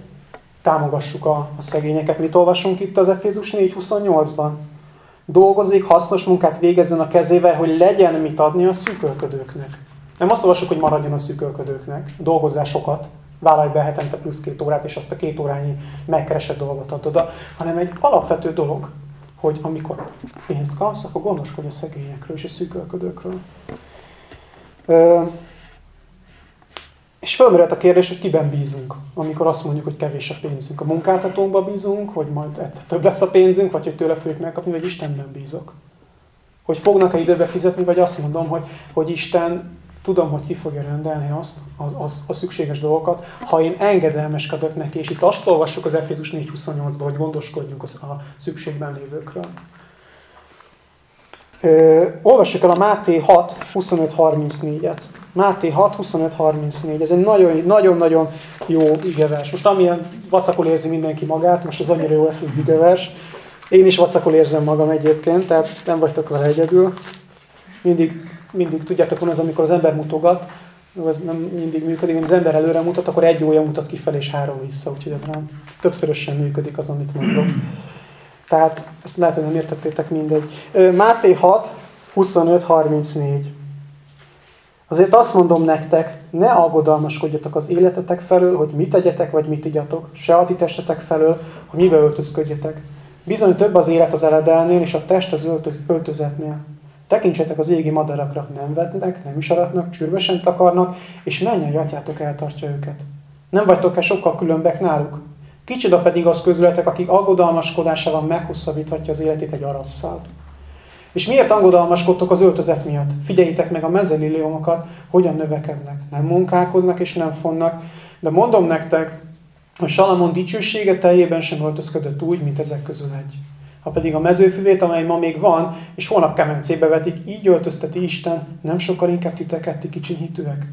támogassuk a, a szegényeket. Mit olvasunk itt az Efézus 4.28-ban? Dolgozik, hasznos munkát végezzen a kezével, hogy legyen mit adni a szűkölködőknek. Nem azt olvasok, hogy maradjon a szűkölködőknek, dolgozzál sokat, vállalj be hetente plusz két órát, és azt a két órányi megkeresett dolgot adod hanem egy alapvető dolog, hogy amikor pénzt kapsz, akkor gondoskodj a szegényekről és a szűkölködőkről. És fölmerült a kérdés, hogy kiben bízunk, amikor azt mondjuk, hogy kevés a pénzünk. A munkáltatónkba bízunk, hogy majd egyszer több lesz a pénzünk, vagy hogy tőle fogjuk megkapni, vagy Istenben bízok. Hogy fognak-e időbe fizetni, vagy azt mondom, hogy, hogy Isten tudom, hogy ki fogja rendelni azt, az, az, a szükséges dolgokat, ha én engedelmeskedek neki, és itt azt olvassuk az Efézus 4.28-ban, hogy gondoskodjunk a szükségben lévőkről. Ö, olvassuk el a Máté 6, 25-34-et. Máté 6, 25, 34. Ez egy nagyon-nagyon jó igevers. Most amilyen vacakul érzi mindenki magát, most az annyira jó lesz az igevers. Én is vacakul érzem magam egyébként, tehát nem vagytok vele egyedül. Mindig, mindig tudjátok, van az, amikor az ember mutogat, ez nem mindig működik, az ember előre mutat, akkor egy ója mutat kifelé, és három vissza, úgyhogy ez nem többszörösen működik az, amit mondok. Tehát ezt lehet, hogy nem értettétek mindegy. Máté 6, 25, 34. Azért azt mondom nektek, ne aggodalmaskodjatok az életetek felől, hogy mit tegyetek, vagy mit igyatok, se a ti testetek felől, hogy mivel öltözködjetek. Bizony több az élet az eledelnél, és a test az öltöz, öltözetnél. Tekintsetek az égi madarakra, nem vetnek, nem is aratnak, csürvesen takarnak, és menjen atyátok eltartja őket. Nem vagytok-e sokkal különbek náluk? Kicsoda pedig az közületek, akik aggodalmaskodásával meghosszabbíthatja az életét egy arasszal. És miért angodalmaskodtok az öltözet miatt? Figyeljétek meg a mezeliliomokat, hogyan növekednek. Nem munkálkodnak és nem fonnak, de mondom nektek, a Salamon dicsősége teljében sem öltözködött úgy, mint ezek közül egy. Ha pedig a mezőfüvét, amely ma még van, és holnap kemencébe vetik, így öltözteti Isten, nem sokkal inkább titeket, ti kicsi hitűek.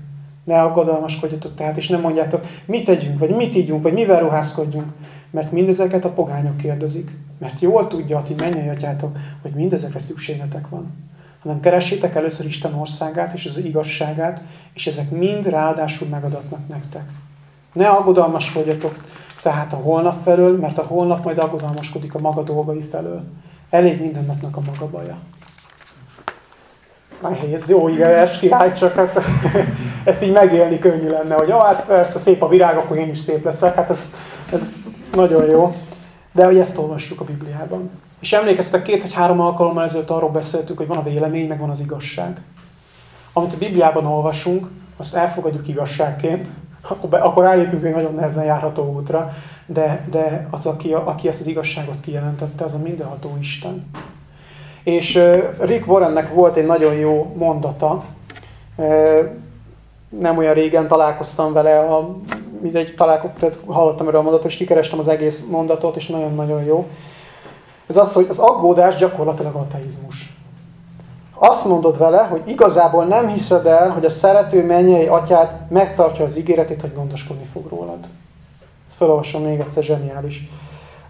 Ne aggodalmaskodjatok tehát, és nem mondjátok, mit tegyünk, vagy mit ígyunk, vagy mivel ruházkodjunk, mert mindezeket a pogányok kérdezik. Mert jól tudja a ti mennyei atyátok, hogy mindezekre szükségetek van. Hanem keressétek először Isten országát és az igazságát, és ezek mind ráadásul megadatnak nektek. Ne aggodalmaskodjatok tehát a holnap felől, mert a holnap majd aggodalmaskodik a maga dolgai felől. Elég minden napnak a maga baja. ez jó vers, király, csak hát ezt így megélni könnyű lenne, hogy jó, hát persze szép a virág, akkor én is szép leszek. Hát ez, ez nagyon jó. De hogy ezt olvassuk a Bibliában. És emlékeztek, két vagy három alkalommal ezelőtt arról beszéltük, hogy van a vélemény, meg van az igazság. Amit a Bibliában olvasunk, azt elfogadjuk igazságként, akkor, be, akkor állítunk egy nagyon nehezen járható útra, de, de az, aki, aki ezt az igazságot kijelentette, az a mindenható Isten. És Rick Warrennek volt egy nagyon jó mondata, nem olyan régen találkoztam vele a mindegy, találkoztam, hallottam erről a mondatot, és kikerestem az egész mondatot, és nagyon-nagyon jó. Ez az, hogy az aggódás gyakorlatilag ateizmus. Azt mondod vele, hogy igazából nem hiszed el, hogy a szerető mennyei atyád megtartja az ígéretét, hogy gondoskodni fog rólad. Felolvasom még egyszer, zseniális.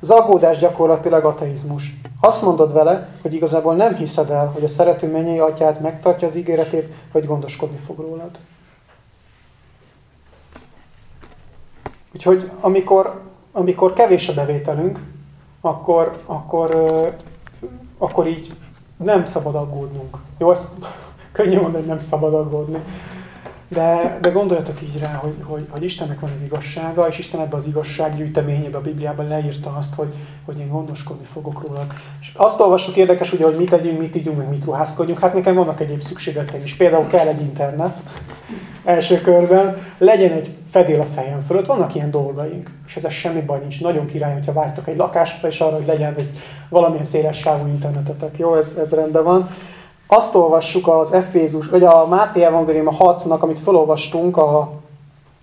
Az aggódás gyakorlatilag ateizmus. Azt mondod vele, hogy igazából nem hiszed el, hogy a szerető mennyei atyád megtartja az ígéretét, hogy gondoskodni fog rólad. Úgyhogy amikor, amikor kevés a bevételünk, akkor, akkor, akkor így nem szabad aggódnunk. Jó, azt könnyű mondani, nem szabad aggódni. De, de gondoljatok így rá, hogy, hogy, hogy Istennek van egy igazsága, és Isten ebbe az igazság gyűjteményébe a Bibliában leírta azt, hogy, hogy én gondoskodni fogok róla. És azt olvassuk érdekes, ugye, hogy mit tegyünk, mit ígyunk, meg mit ruházkodjunk. Hát nekem vannak egyéb szükségeteim is. Például kell egy internet első körben, legyen egy fedél a fejem fölött, vannak ilyen dolgaink, és ez semmi baj nincs. Nagyon király, hogyha vágytok egy lakásra, és arra, hogy legyen egy valamilyen széles sávú internetetek. Jó, ez, ez rendben van azt olvassuk az Efézus, vagy a Máté Evangélium a 6-nak, amit felolvastunk a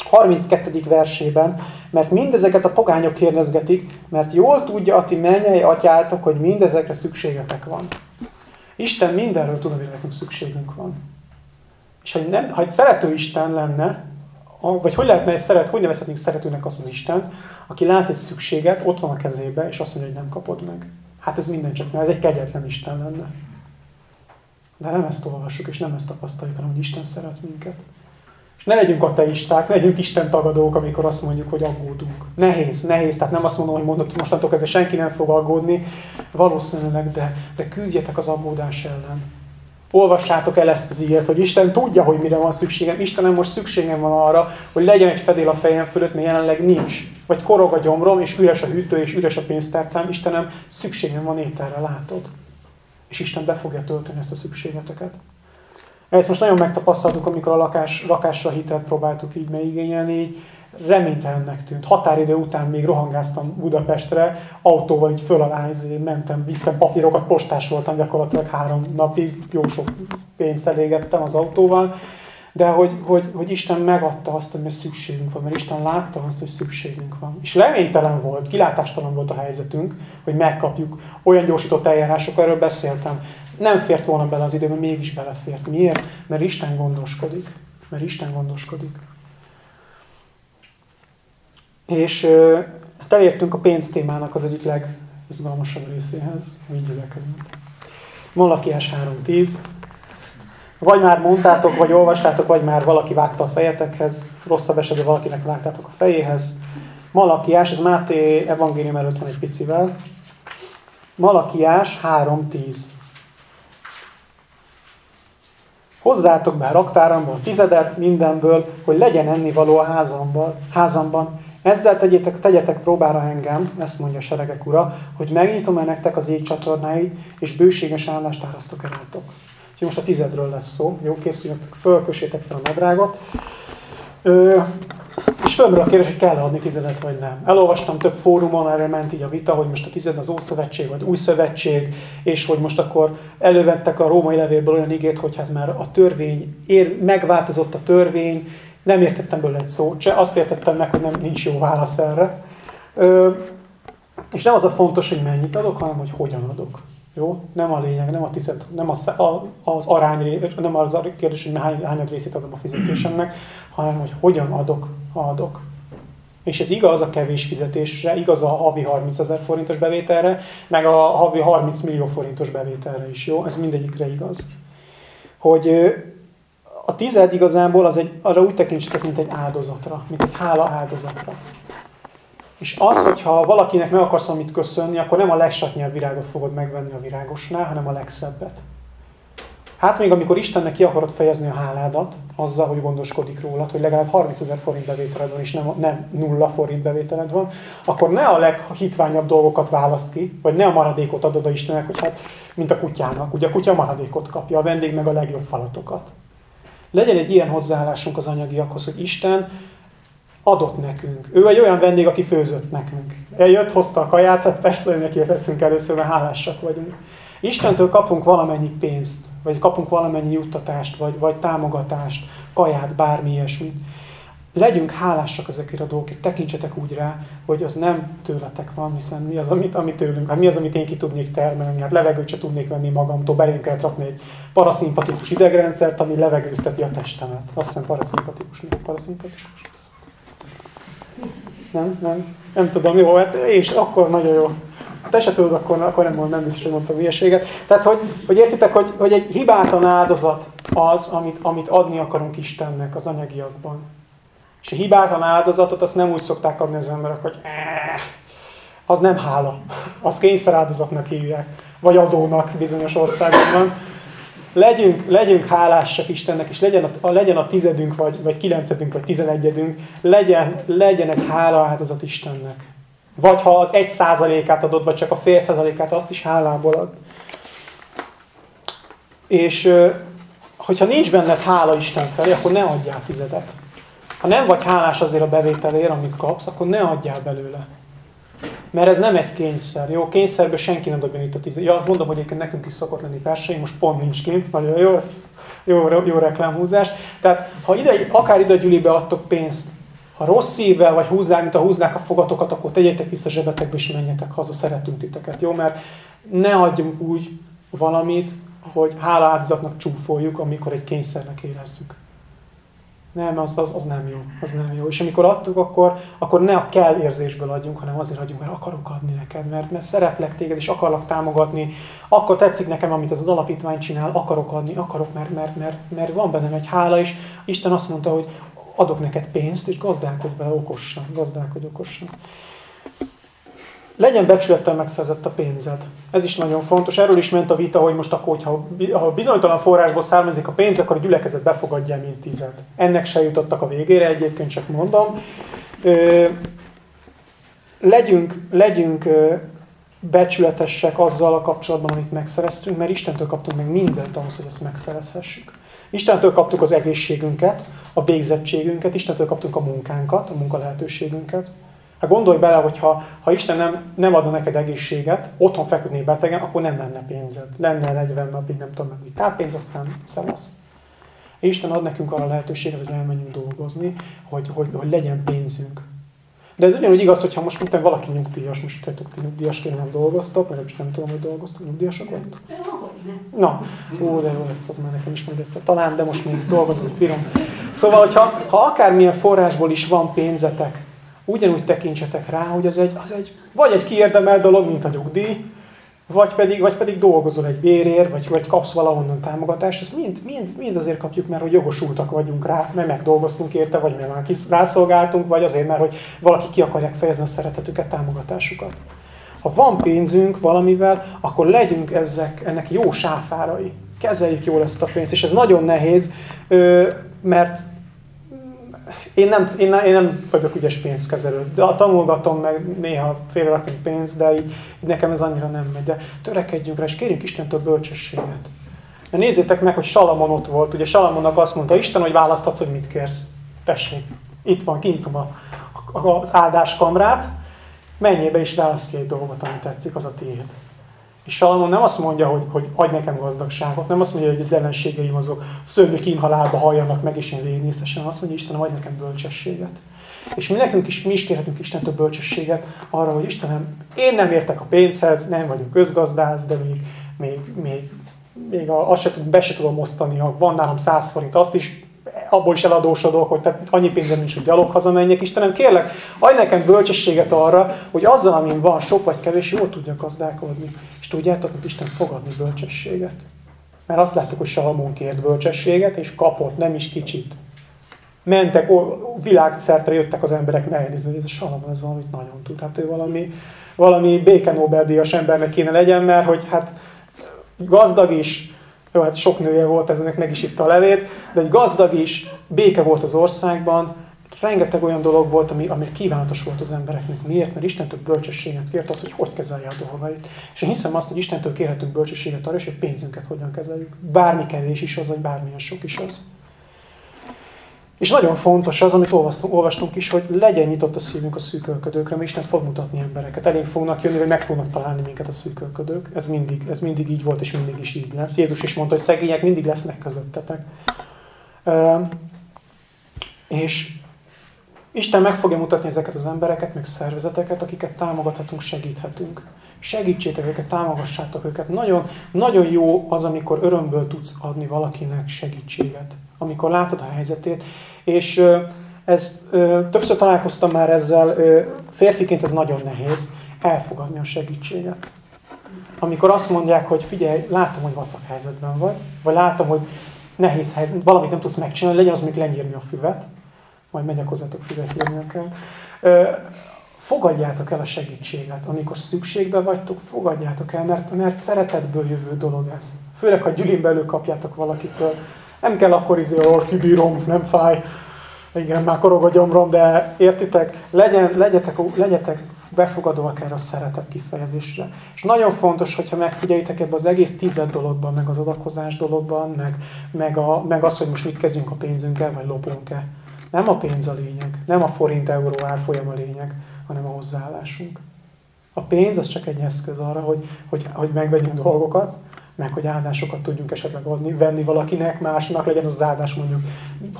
32. versében, mert mindezeket a pogányok kérdezgetik, mert jól tudja a ti mennyei atyátok, hogy mindezekre szükségetek van. Isten mindenről tud, hogy nekünk szükségünk van. És hogy, nem, ha egy szerető Isten lenne, vagy hogy lehetne egy szeret, hogy nevezhetnénk szeretőnek azt az Isten, aki lát egy szükséget, ott van a kezébe, és azt mondja, hogy nem kapod meg. Hát ez minden csak, mert ez egy kegyetlen Isten lenne. De nem ezt olvassuk, és nem ezt tapasztaljuk, hanem hogy Isten szeret minket. És ne legyünk ateisták, ne legyünk Isten tagadók, amikor azt mondjuk, hogy aggódunk. Nehéz, nehéz. Tehát nem azt mondom, hogy mondott, mostantól kezdve senki nem fog aggódni. Valószínűleg, de, de küzdjetek az aggódás ellen. Olvassátok el ezt az ilyet, hogy Isten tudja, hogy mire van szükségem. Istenem, most szükségem van arra, hogy legyen egy fedél a fejem fölött, mert jelenleg nincs. Vagy korog a gyomrom, és üres a hűtő, és üres a pénztárcám. Istenem, szükségem van ételre, látod és Isten be fogja tölteni ezt a szükségeteket. Ezt most nagyon megtapasztaltuk, amikor a lakás, lakásra hitelt próbáltuk így megigényelni, reménytelennek tűnt. Határidő után még rohangáztam Budapestre, autóval így föl alá mentem, vittem papírokat, postás voltam gyakorlatilag három napig, jó sok pénzt elégettem az autóval, de hogy, hogy, hogy Isten megadta azt, hogy szükségünk van, mert Isten látta azt, hogy szükségünk van. És reménytelen volt, kilátástalan volt a helyzetünk, hogy megkapjuk olyan gyorsított eljárások, erről beszéltem. Nem fért volna bele az időbe, mégis belefért. Miért? Mert Isten gondoskodik. Mert Isten gondoskodik. És hát elértünk a pénz témának az egyik legizgalmasabb részéhez, a gyülekezet. Malakiás 3.10. Vagy már mondtátok, vagy olvastátok, vagy már valaki vágta a fejetekhez, rosszabb esetben valakinek vágtátok a fejéhez. Malakiás, ez Máté evangélium előtt van egy picivel. Malakiás 3.10. Hozzátok be a raktáramból tizedet mindenből, hogy legyen ennivaló a házamban, házamban. Ezzel tegyétek, tegyetek próbára engem, ezt mondja a seregek ura, hogy megnyitom-e nektek az ég és bőséges állást árasztok el rátok. Úgyhogy most a tizedről lesz szó. Jó, készüljetek föl, kösétek fel a nadrágot. Ö, és fölmerül a kérdés, hogy kell adni tizedet, vagy nem. Elolvastam több fórumon, erre ment így a vita, hogy most a tized az Ószövetség, vagy Új Szövetség, és hogy most akkor elővettek a római levélből olyan igét, hogy hát már a törvény, ér, megváltozott a törvény, nem értettem belőle egy szót se, azt értettem meg, hogy nem, nincs jó válasz erre. Ö, és nem az a fontos, hogy mennyit adok, hanem hogy hogyan adok. Jó? Nem a lényeg, nem a tized, nem az, az arány, nem az a kérdés, hogy hány, hányad részét adom a fizetésemnek, hanem hogy hogyan adok, ha adok. És ez igaz a kevés fizetésre, igaz a havi 30 ezer forintos bevételre, meg a havi 30 millió forintos bevételre is, jó? Ez mindegyikre igaz. Hogy a tized igazából az egy, arra úgy tekintsetek, mint egy áldozatra, mint egy hála áldozatra. És az, hogyha valakinek meg akarsz valamit köszönni, akkor nem a legsatnyább virágot fogod megvenni a virágosnál, hanem a legszebbet. Hát még amikor Istennek ki akarod fejezni a háládat, azzal, hogy gondoskodik rólad, hogy legalább 30 ezer forint bevételed van, és nem, nem nulla forint bevételed van, akkor ne a leghitványabb dolgokat választ ki, vagy ne a maradékot adod a Istennek, hogy hát, mint a kutyának. Ugye a kutya maradékot kapja, a vendég meg a legjobb falatokat. Legyen egy ilyen hozzáállásunk az anyagiakhoz, hogy Isten adott nekünk. Ő egy olyan vendég, aki főzött nekünk. Eljött, hozta a kaját, hát persze, hogy neki veszünk először, mert hálásak vagyunk. Istentől kapunk valamennyi pénzt, vagy kapunk valamennyi juttatást, vagy, vagy támogatást, kaját, bármi ilyesmit. Legyünk hálásak ezekért a dolgokért, tekintsetek úgy rá, hogy az nem tőletek van, hiszen mi az, amit, amit tőlünk, hát mi az, amit én ki tudnék termelni, hát levegőt se tudnék venni magamtól, belém kellett rakni egy paraszimpatikus idegrendszert, ami levegőzteti a testemet. Azt hiszem paraszimpatikus, nem paraszimpatikus. Nem, nem, nem tudom, jó, hát és akkor nagyon jó. Te se tudod, akkor, akkor nem, mond, nem biztos, hogy mondtam hülyeséget. Tehát, hogy, hogy értitek, hogy, hogy egy hibátlan áldozat az, amit, amit adni akarunk Istennek az anyagiakban. És a hibátlan áldozatot azt nem úgy szokták adni az emberek, hogy eh, az nem hála. Az kényszeráldozatnak hívják. Vagy adónak bizonyos országokban. legyünk, legyünk hálásak Istennek, és legyen a, legyen a tizedünk, vagy, vagy kilencedünk, vagy tizenegyedünk, legyen, legyen egy hála áldozat Istennek. Vagy ha az egy százalékát adod, vagy csak a fél százalékát, azt is hálából ad. És hogyha nincs benned hála Isten felé, akkor ne adjál tizedet. Ha nem vagy hálás azért a bevételért, amit kapsz, akkor ne adjál belőle. Mert ez nem egy kényszer, jó? Kényszerből senki nem dobja itt a tíz. Ja, mondom, hogy egyébként nekünk is szokott lenni perseink, most pont nincs kényszer, nagyon jó, ez jó, jó reklámhúzás. Tehát, ha ide, akár ide gyűlibe adtok pénzt, ha rossz szívvel, vagy húzzák, mint a húznák a fogatokat, akkor tegyétek vissza zsebetekbe, és menjetek haza, szeretünk titeket, jó? Mert ne adjunk úgy valamit, hogy hála áldozatnak csúfoljuk, amikor egy kényszernek érezzük. Nem, az, az, az nem jó. Az nem jó. És amikor adtuk, akkor, akkor ne a kell érzésből adjunk, hanem azért adjunk, mert akarok adni neked, mert, mert szeretlek téged, és akarlak támogatni. Akkor tetszik nekem, amit ez az alapítvány csinál, akarok adni, akarok, mert, mert, mert, mert van bennem egy hála, és Isten azt mondta, hogy adok neked pénzt, és gazdálkodj vele okosan, gazdálkodj okosan. Legyen becsülettel megszerzett a pénzed. Ez is nagyon fontos. Erről is ment a vita, hogy most akkor, hogyha, ha bizonytalan forrásból származik a pénz, akkor a gyülekezet befogadja, mint tized. Ennek se jutottak a végére, egyébként csak mondom. Ö, legyünk, legyünk becsületesek azzal a kapcsolatban, amit megszereztünk, mert Istentől kaptunk meg mindent ahhoz, hogy ezt megszerezhessük. Istentől kaptuk az egészségünket, a végzettségünket, Istentől kaptunk a munkánkat, a munkalehetőségünket, Hát gondolj bele, hogy ha, ha Isten nem, nem adna neked egészséget, otthon feküdnél betegen, akkor nem lenne pénzed. Lenne 40 napig, nem tudom meg, táppénz, aztán szevasz. Isten ad nekünk arra lehetőséget, hogy elmenjünk dolgozni, hogy, hogy, hogy legyen pénzünk. De ez ugyanúgy igaz, hogyha most mondtam, valaki nyugdíjas, most tudjátok, ti nyugdíjasként nem dolgoztok, vagy nem tudom, hogy dolgoztok, nyugdíjasok vagytok? Na, ó, de jó lesz, az már nekem is majd egyszer. Talán, de most még dolgozom, bírom. Szóval, hogyha ha akármilyen forrásból is van pénzetek, ugyanúgy tekintsetek rá, hogy az egy, az egy vagy egy kiérdemelt dolog, mint a nyugdíj, vagy pedig, vagy pedig dolgozol egy bérért, vagy, vagy kapsz valahonnan támogatást, ezt mind, mind, mind azért kapjuk, mert hogy jogosultak vagyunk rá, mert megdolgoztunk érte, vagy mert már rászolgáltunk, vagy azért, mert hogy valaki ki akarják fejezni a szeretetüket, támogatásukat. Ha van pénzünk valamivel, akkor legyünk ezek, ennek jó sáfárai. Kezeljük jól ezt a pénzt, és ez nagyon nehéz, mert én nem, én, én nem vagyok ügyes pénzkezelő, de tanulgatom meg néha félrerakni pénzt, de így, így nekem ez annyira nem megy. De törekedjünk rá, és kérjünk Istentől bölcsességet. Mert nézzétek meg, hogy Salamon ott volt. Ugye Salamonnak azt mondta Isten, hogy választhatsz, hogy mit kérsz. Tessék, itt van, kinyitom a, a, az áldáskamrát, menjél be és válasz ki egy dolgot, ami tetszik, az a tiéd. És Salamon nem azt mondja, hogy, hogy adj nekem gazdagságot, nem azt mondja, hogy az ellenségeim azok szörnyű kínhalálba halljanak meg, és én lénészesen, azt mondja, Istenem, adj nekem bölcsességet. És mi nekünk is, mi is kérhetünk Istentől bölcsességet arra, hogy Istenem, én nem értek a pénzhez, nem vagyok közgazdász, de még, még, még, még azt se, be se tudom osztani, ha van nálam 100 forint, azt is abból is eladósodok, hogy tehát annyi pénzem nincs, hogy gyalog hazamenjek. Istenem, kérlek, adj nekem bölcsességet arra, hogy azzal, amin van, sok vagy kevés, jól tudjak gazdálkodni. És tudjátok, hogy Isten fogadni bölcsességet. Mert azt láttuk, hogy Salomon kért bölcsességet, és kapott, nem is kicsit. Mentek, világszertre jöttek az emberek megnézni, hogy ez a Salomon ez valamit nagyon tud. Hát ő valami, valami béke Nobel-díjas embernek kéne legyen, mert hogy hát gazdag is, jó, hát sok nője volt, eznek meg is itt a levét, de egy gazdag is, béke volt az országban, rengeteg olyan dolog volt, ami, ami kívánatos volt az embereknek. Miért? Mert Istentől bölcsességet kért az, hogy hogy kezelje a dolgait. És én hiszem azt, hogy Istentől kérhetünk bölcsességet arra, és hogy pénzünket hogyan kezeljük. Bármi kevés is az, vagy bármilyen sok is az. És nagyon fontos az, amit olvastunk, olvastunk is, hogy legyen nyitott a szívünk a szűkölködőkre, mert Isten fog mutatni embereket. Elénk fognak jönni, vagy meg fognak találni minket a szűkölködők. Ez mindig, ez mindig így volt, és mindig is így lesz. Jézus is mondta, hogy szegények mindig lesznek közöttetek. és Isten meg fogja mutatni ezeket az embereket, meg szervezeteket, akiket támogathatunk, segíthetünk. Segítsétek őket, támogassátok őket. Nagyon, nagyon jó az, amikor örömből tudsz adni valakinek segítséget. Amikor látod a helyzetét. És ez, többször találkoztam már ezzel, férfiként ez nagyon nehéz, elfogadni a segítséget. Amikor azt mondják, hogy figyelj, látom, hogy vacak helyzetben vagy, vagy látom, hogy nehéz helyzet, valamit nem tudsz megcsinálni, legyen az, mint lenyírni a füvet, majd megyek hozzátok füvet írni kell. Fogadjátok el a segítséget. Amikor szükségbe vagytok, fogadjátok el, mert, mert szeretetből jövő dolog ez. Főleg, ha gyűlén belül kapjátok valakitől. Nem kell akkor izé, hogy kibírom, nem fáj. Igen, már korog a gyomrom, de értitek, legyen, legyetek, legyetek befogadóak erre a szeretet kifejezésre. És nagyon fontos, hogyha megfigyelitek ebbe az egész tized dologban, meg az adakozás dologban, meg, meg, a, meg az, hogy most mit kezdjünk a pénzünkkel, vagy lopunk-e. Nem a pénz a lényeg, nem a forint-euró árfolyam a lényeg, hanem a hozzáállásunk. A pénz az csak egy eszköz arra, hogy, hogy, hogy megvegyünk dolgokat, meg hogy áldásokat tudjunk esetleg adni, venni valakinek, másnak legyen az áldás mondjuk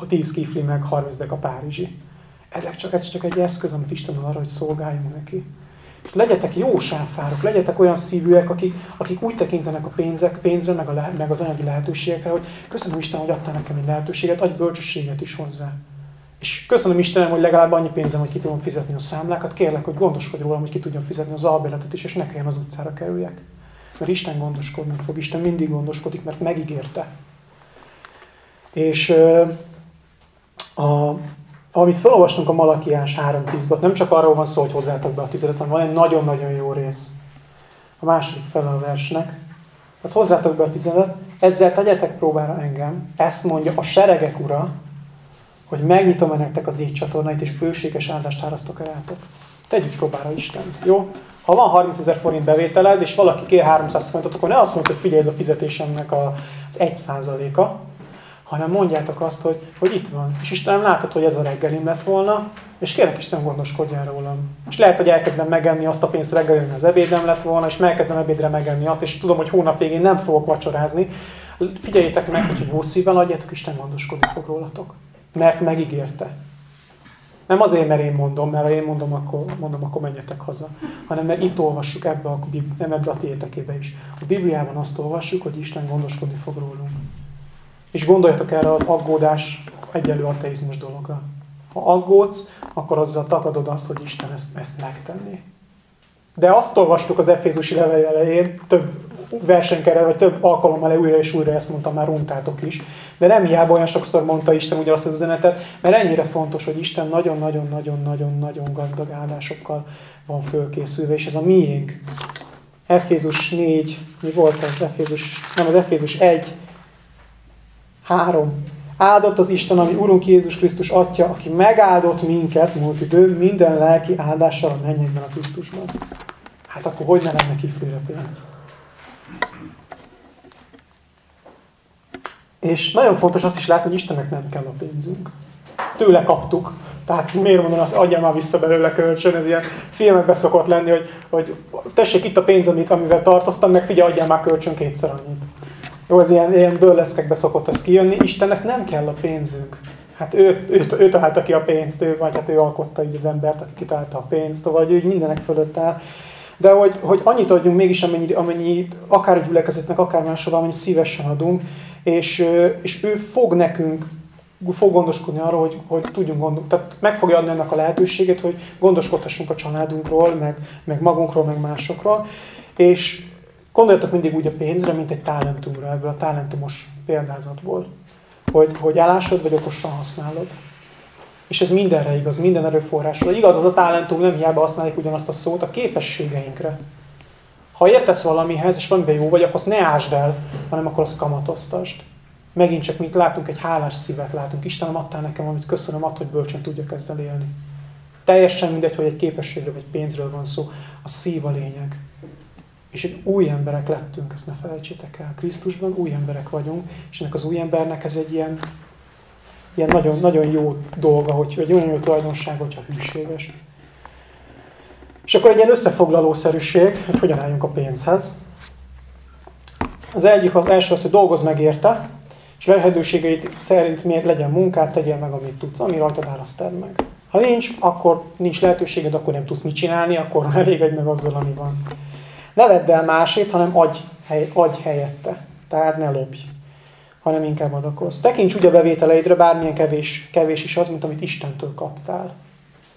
10 kifli, meg 30 a párizsi. Ezek csak, ez csak egy eszköz, amit Isten arra, hogy szolgáljunk neki. És legyetek jó sáfárok, legyetek olyan szívűek, akik, akik úgy tekintenek a pénzek, pénzre, meg, a, meg az anyagi lehetőségekre, hogy köszönöm Isten, hogy adtál nekem egy lehetőséget, adj bölcsességet is hozzá. És köszönöm Istenem, hogy legalább annyi pénzem, hogy ki tudom fizetni a számlákat. Kérlek, hogy gondoskodj rólam, hogy ki tudjam fizetni az albérletet is, és ne kelljen az utcára kerüljek. Mert Isten gondoskodni fog, Isten mindig gondoskodik, mert megígérte. És a, amit felolvastunk a Malakiás 3.10-ben, nem csak arról van szó, hogy hozzátok be a tizedet, hanem van egy nagyon-nagyon jó rész. A második fele a versnek. Hát hozzátok be a tizedet, ezzel tegyetek próbára engem, ezt mondja a seregek ura, hogy megnyitom-e nektek az így csatornait, és bőséges áldást árasztok rátok. Tegyük próbára Istent, jó? Ha van 30 ezer forint bevételed, és valaki kér 300 forintot, akkor ne azt mondja, hogy figyelj, ez a fizetésemnek az 1 százaléka, hanem mondjátok azt, hogy, hogy itt van. És Istenem, látod, hogy ez a reggelim lett volna, és kérek Isten gondoskodjál rólam. És lehet, hogy elkezdem megenni azt a pénzt reggelin, az ebédem lett volna, és elkezdem ebédre megenni azt, és tudom, hogy hónap végén nem fogok vacsorázni. Figyeljétek meg, hogy jó szívvel adjátok, Isten gondoskodni fog rólatok. Mert megígérte. Nem azért, mert én mondom, mert ha én mondom, akkor, mondom, akkor menjetek haza. Hanem mert itt olvassuk ebbe a, nem ebbe a tétekébe is. A Bibliában azt olvassuk, hogy Isten gondoskodni fog rólunk. És gondoljatok erre az aggódás egyelő ateizmus dologra. Ha aggódsz, akkor azzal tagadod azt, hogy Isten ezt, ezt megtenné. De azt olvastuk az Efézusi levél elején, több versenykere, vagy több alkalommal újra és újra ezt mondtam, már untátok is. De nem hiába olyan sokszor mondta Isten ugyanazt az üzenetet, mert ennyire fontos, hogy Isten nagyon-nagyon-nagyon-nagyon-nagyon gazdag áldásokkal van fölkészülve, és ez a miénk. Efézus 4, mi volt ez? Efézus, nem az Efézus 1, 3. Áldott az Isten, ami Urunk Jézus Krisztus Atya, aki megáldott minket múlt idő minden lelki áldással a mennyekben a Krisztusban. Hát akkor hogy ne lenne kiflére pénz? És nagyon fontos azt is látni, hogy Istennek nem kell a pénzünk. Tőle kaptuk. Tehát miért mondom azt, adja már vissza belőle kölcsön, ez ilyen filmekben szokott lenni, hogy, hogy tessék itt a pénz, amit, amivel tartoztam, meg figyelj, adjál már kölcsön kétszer annyit. Jó, az ilyen, ilyen bőleszkekbe szokott ez kijönni. Istennek nem kell a pénzünk. Hát ő, ő, ő találta ki a pénzt, ő, vagy hát ő alkotta így az embert, aki kitalálta a pénzt, vagy ő mindenek fölött áll. De hogy, hogy annyit adjunk mégis, amennyit, amennyit akár a gyülekezetnek, akár máshol, amennyit szívesen adunk, és, és ő fog nekünk fog gondoskodni arról, hogy, hogy tudjunk gondolni. Tehát meg fogja adni ennek a lehetőséget, hogy gondoskodhassunk a családunkról, meg, meg magunkról, meg másokról. És gondoljatok mindig úgy a pénzre, mint egy talentumra, ebből a talentumos példázatból. Hogy, hogy elásod, vagy okosan használod. És ez mindenre igaz, minden erőforrásra. Igaz, az a talentum, nem hiába használjuk ugyanazt a szót, a képességeinkre. Ha értesz valamihez, és valamiben jó vagy, akkor azt ne ásd el, hanem akkor azt kamatoztasd. Megint csak mit látunk, egy hálás szívet látunk. Istenem, adtál nekem amit köszönöm, attól, hogy bölcsen tudjak ezzel élni. Teljesen mindegy, hogy egy képességről vagy pénzről van szó. A szív a lényeg. És egy új emberek lettünk, ezt ne felejtsétek el. Krisztusban új emberek vagyunk, és ennek az új embernek ez egy ilyen, ilyen nagyon, nagyon jó dolga, hogy, vagy nagyon jó tulajdonság, hogyha hűséges. És akkor egy ilyen összefoglalószerűség, hogy hogyan álljunk a pénzhez. Az egyik az első az, hogy dolgozz meg érte, és lehetőségeit szerint miért legyen munkát, tegyél meg, amit tudsz, ami rajtad áll, azt tedd meg. Ha nincs, akkor nincs lehetőséged, akkor nem tudsz mit csinálni, akkor elégedj meg azzal, ami van. Ne vedd el másét, hanem adj, hely, adj helyette. Tehát ne lopj, hanem inkább adakozz. Tekints úgy a bevételeidre, bármilyen kevés, kevés is az, mint amit Istentől kaptál.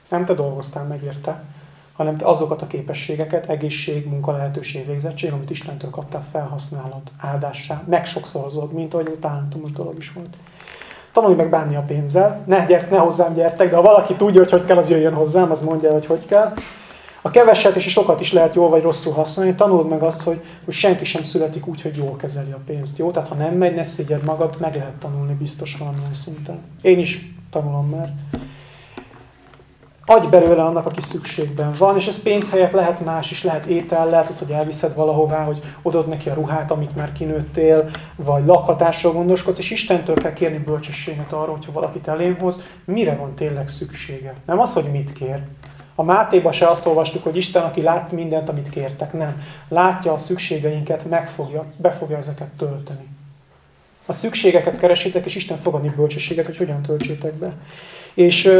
Nem te dolgoztál meg érte, hanem te azokat a képességeket, egészség, munka lehetőség, végzettség, amit Istentől kaptál, felhasználod áldássá, megsokszorozod, mint ahogy a talentumos dolog is volt. Tanulj meg bánni a pénzzel, ne, gyert, ne hozzám gyertek, de ha valaki tudja, hogy hogy kell, az jöjjön hozzám, az mondja, hogy hogy kell. A keveset és a sokat is lehet jól vagy rosszul használni. Tanuld meg azt, hogy, hogy senki sem születik úgy, hogy jól kezeli a pénzt. Jó? Tehát ha nem megy, ne szégyed magad, meg lehet tanulni biztos valamilyen szinten. Én is tanulom már. Adj belőle annak, aki szükségben van, és ez pénz helyett lehet más is, lehet étel, lehet az, hogy elviszed valahová, hogy odod neki a ruhát, amit már kinőttél, vagy lakhatásról gondoskodsz, és Istentől kell kérni bölcsességet arról, hogyha valakit elém hoz, mire van tényleg szüksége. Nem az, hogy mit kér. A Mátéban se azt olvastuk, hogy Isten, aki lát mindent, amit kértek. Nem. Látja a szükségeinket, megfogja, be fogja ezeket tölteni. A szükségeket keresitek, és Isten fogadni bölcsességet, hogy hogyan töltsétek be. És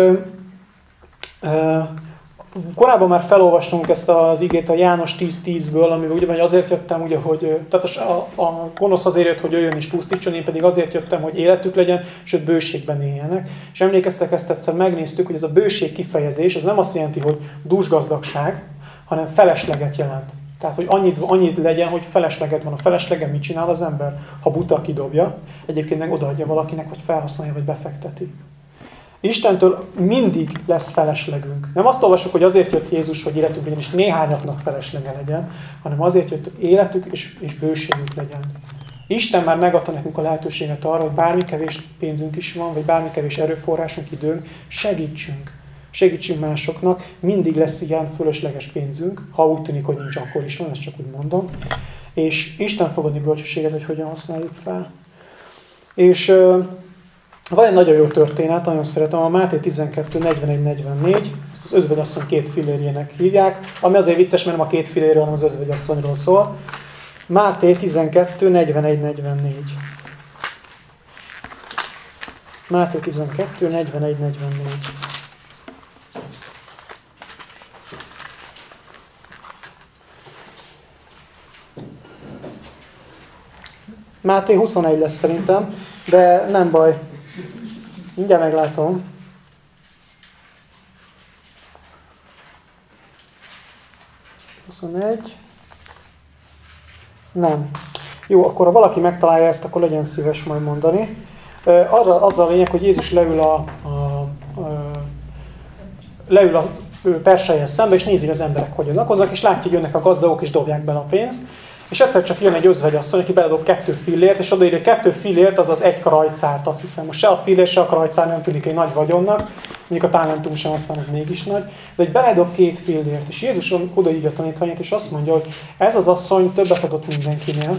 Korábban már felolvastunk ezt az igét a János 10.10-ből, amiben ugye azért jöttem, ugye, hogy tehát a, a gonosz azért jött, hogy jöjjön és pusztítson, én pedig azért jöttem, hogy életük legyen, sőt bőségben éljenek. És emlékeztek ezt egyszer, megnéztük, hogy ez a bőség kifejezés, ez nem azt jelenti, hogy dúsgazdagság, hanem felesleget jelent. Tehát, hogy annyit, annyit legyen, hogy felesleget van. A feleslega mit csinál az ember? Ha buta kidobja, egyébként meg odaadja valakinek, vagy felhasználja, vagy befekteti. Istentől mindig lesz feleslegünk. Nem azt olvasok, hogy azért jött Jézus, hogy életünk legyen, és néhányaknak feleslege legyen, hanem azért jött, hogy életük és, és bőségünk legyen. Isten már megadta nekünk a lehetőséget arra, hogy bármi kevés pénzünk is van, vagy bármi kevés erőforrásunk, időnk, segítsünk. Segítsünk másoknak, mindig lesz ilyen fölösleges pénzünk, ha úgy tűnik, hogy nincs, akkor is van, ezt csak úgy mondom. És Isten fog adni bölcsességet, hogy hogyan használjuk fel. És van egy nagyon jó történet, nagyon szeretem, a Máté 12, 41-44, ezt az özvegyasszony két filérjének hívják, ami azért vicces, mert nem a két filérről, hanem az özvegyasszonyról szól. Máté 12, 41, 44. Máté 12, 41, 44. Máté 21 lesz szerintem, de nem baj. Mindjárt meglátom. Huszonegy. Nem. Jó, akkor ha valaki megtalálja ezt, akkor legyen szíves majd mondani. Arra az a lényeg, hogy Jézus leül a, a, a leül a persejhez szembe, és nézi, hogy az emberek hogyan lakoznak, és látja, hogy jönnek a gazdagok, és dobják bele a pénzt. És egyszer csak jön egy özvegyasszony, aki beledob kettő fillért, és odaírja, hogy kettő fillért, az az egy krajcárt, azt hiszem. Most se a fillér, se a krajcár nem tűnik egy nagy vagyonnak, mondjuk a talentum sem, aztán az mégis nagy, de hogy beledob két fillért. És Jézus odaírja a tanítványát, és azt mondja, hogy ez az asszony többet adott mindenkinél,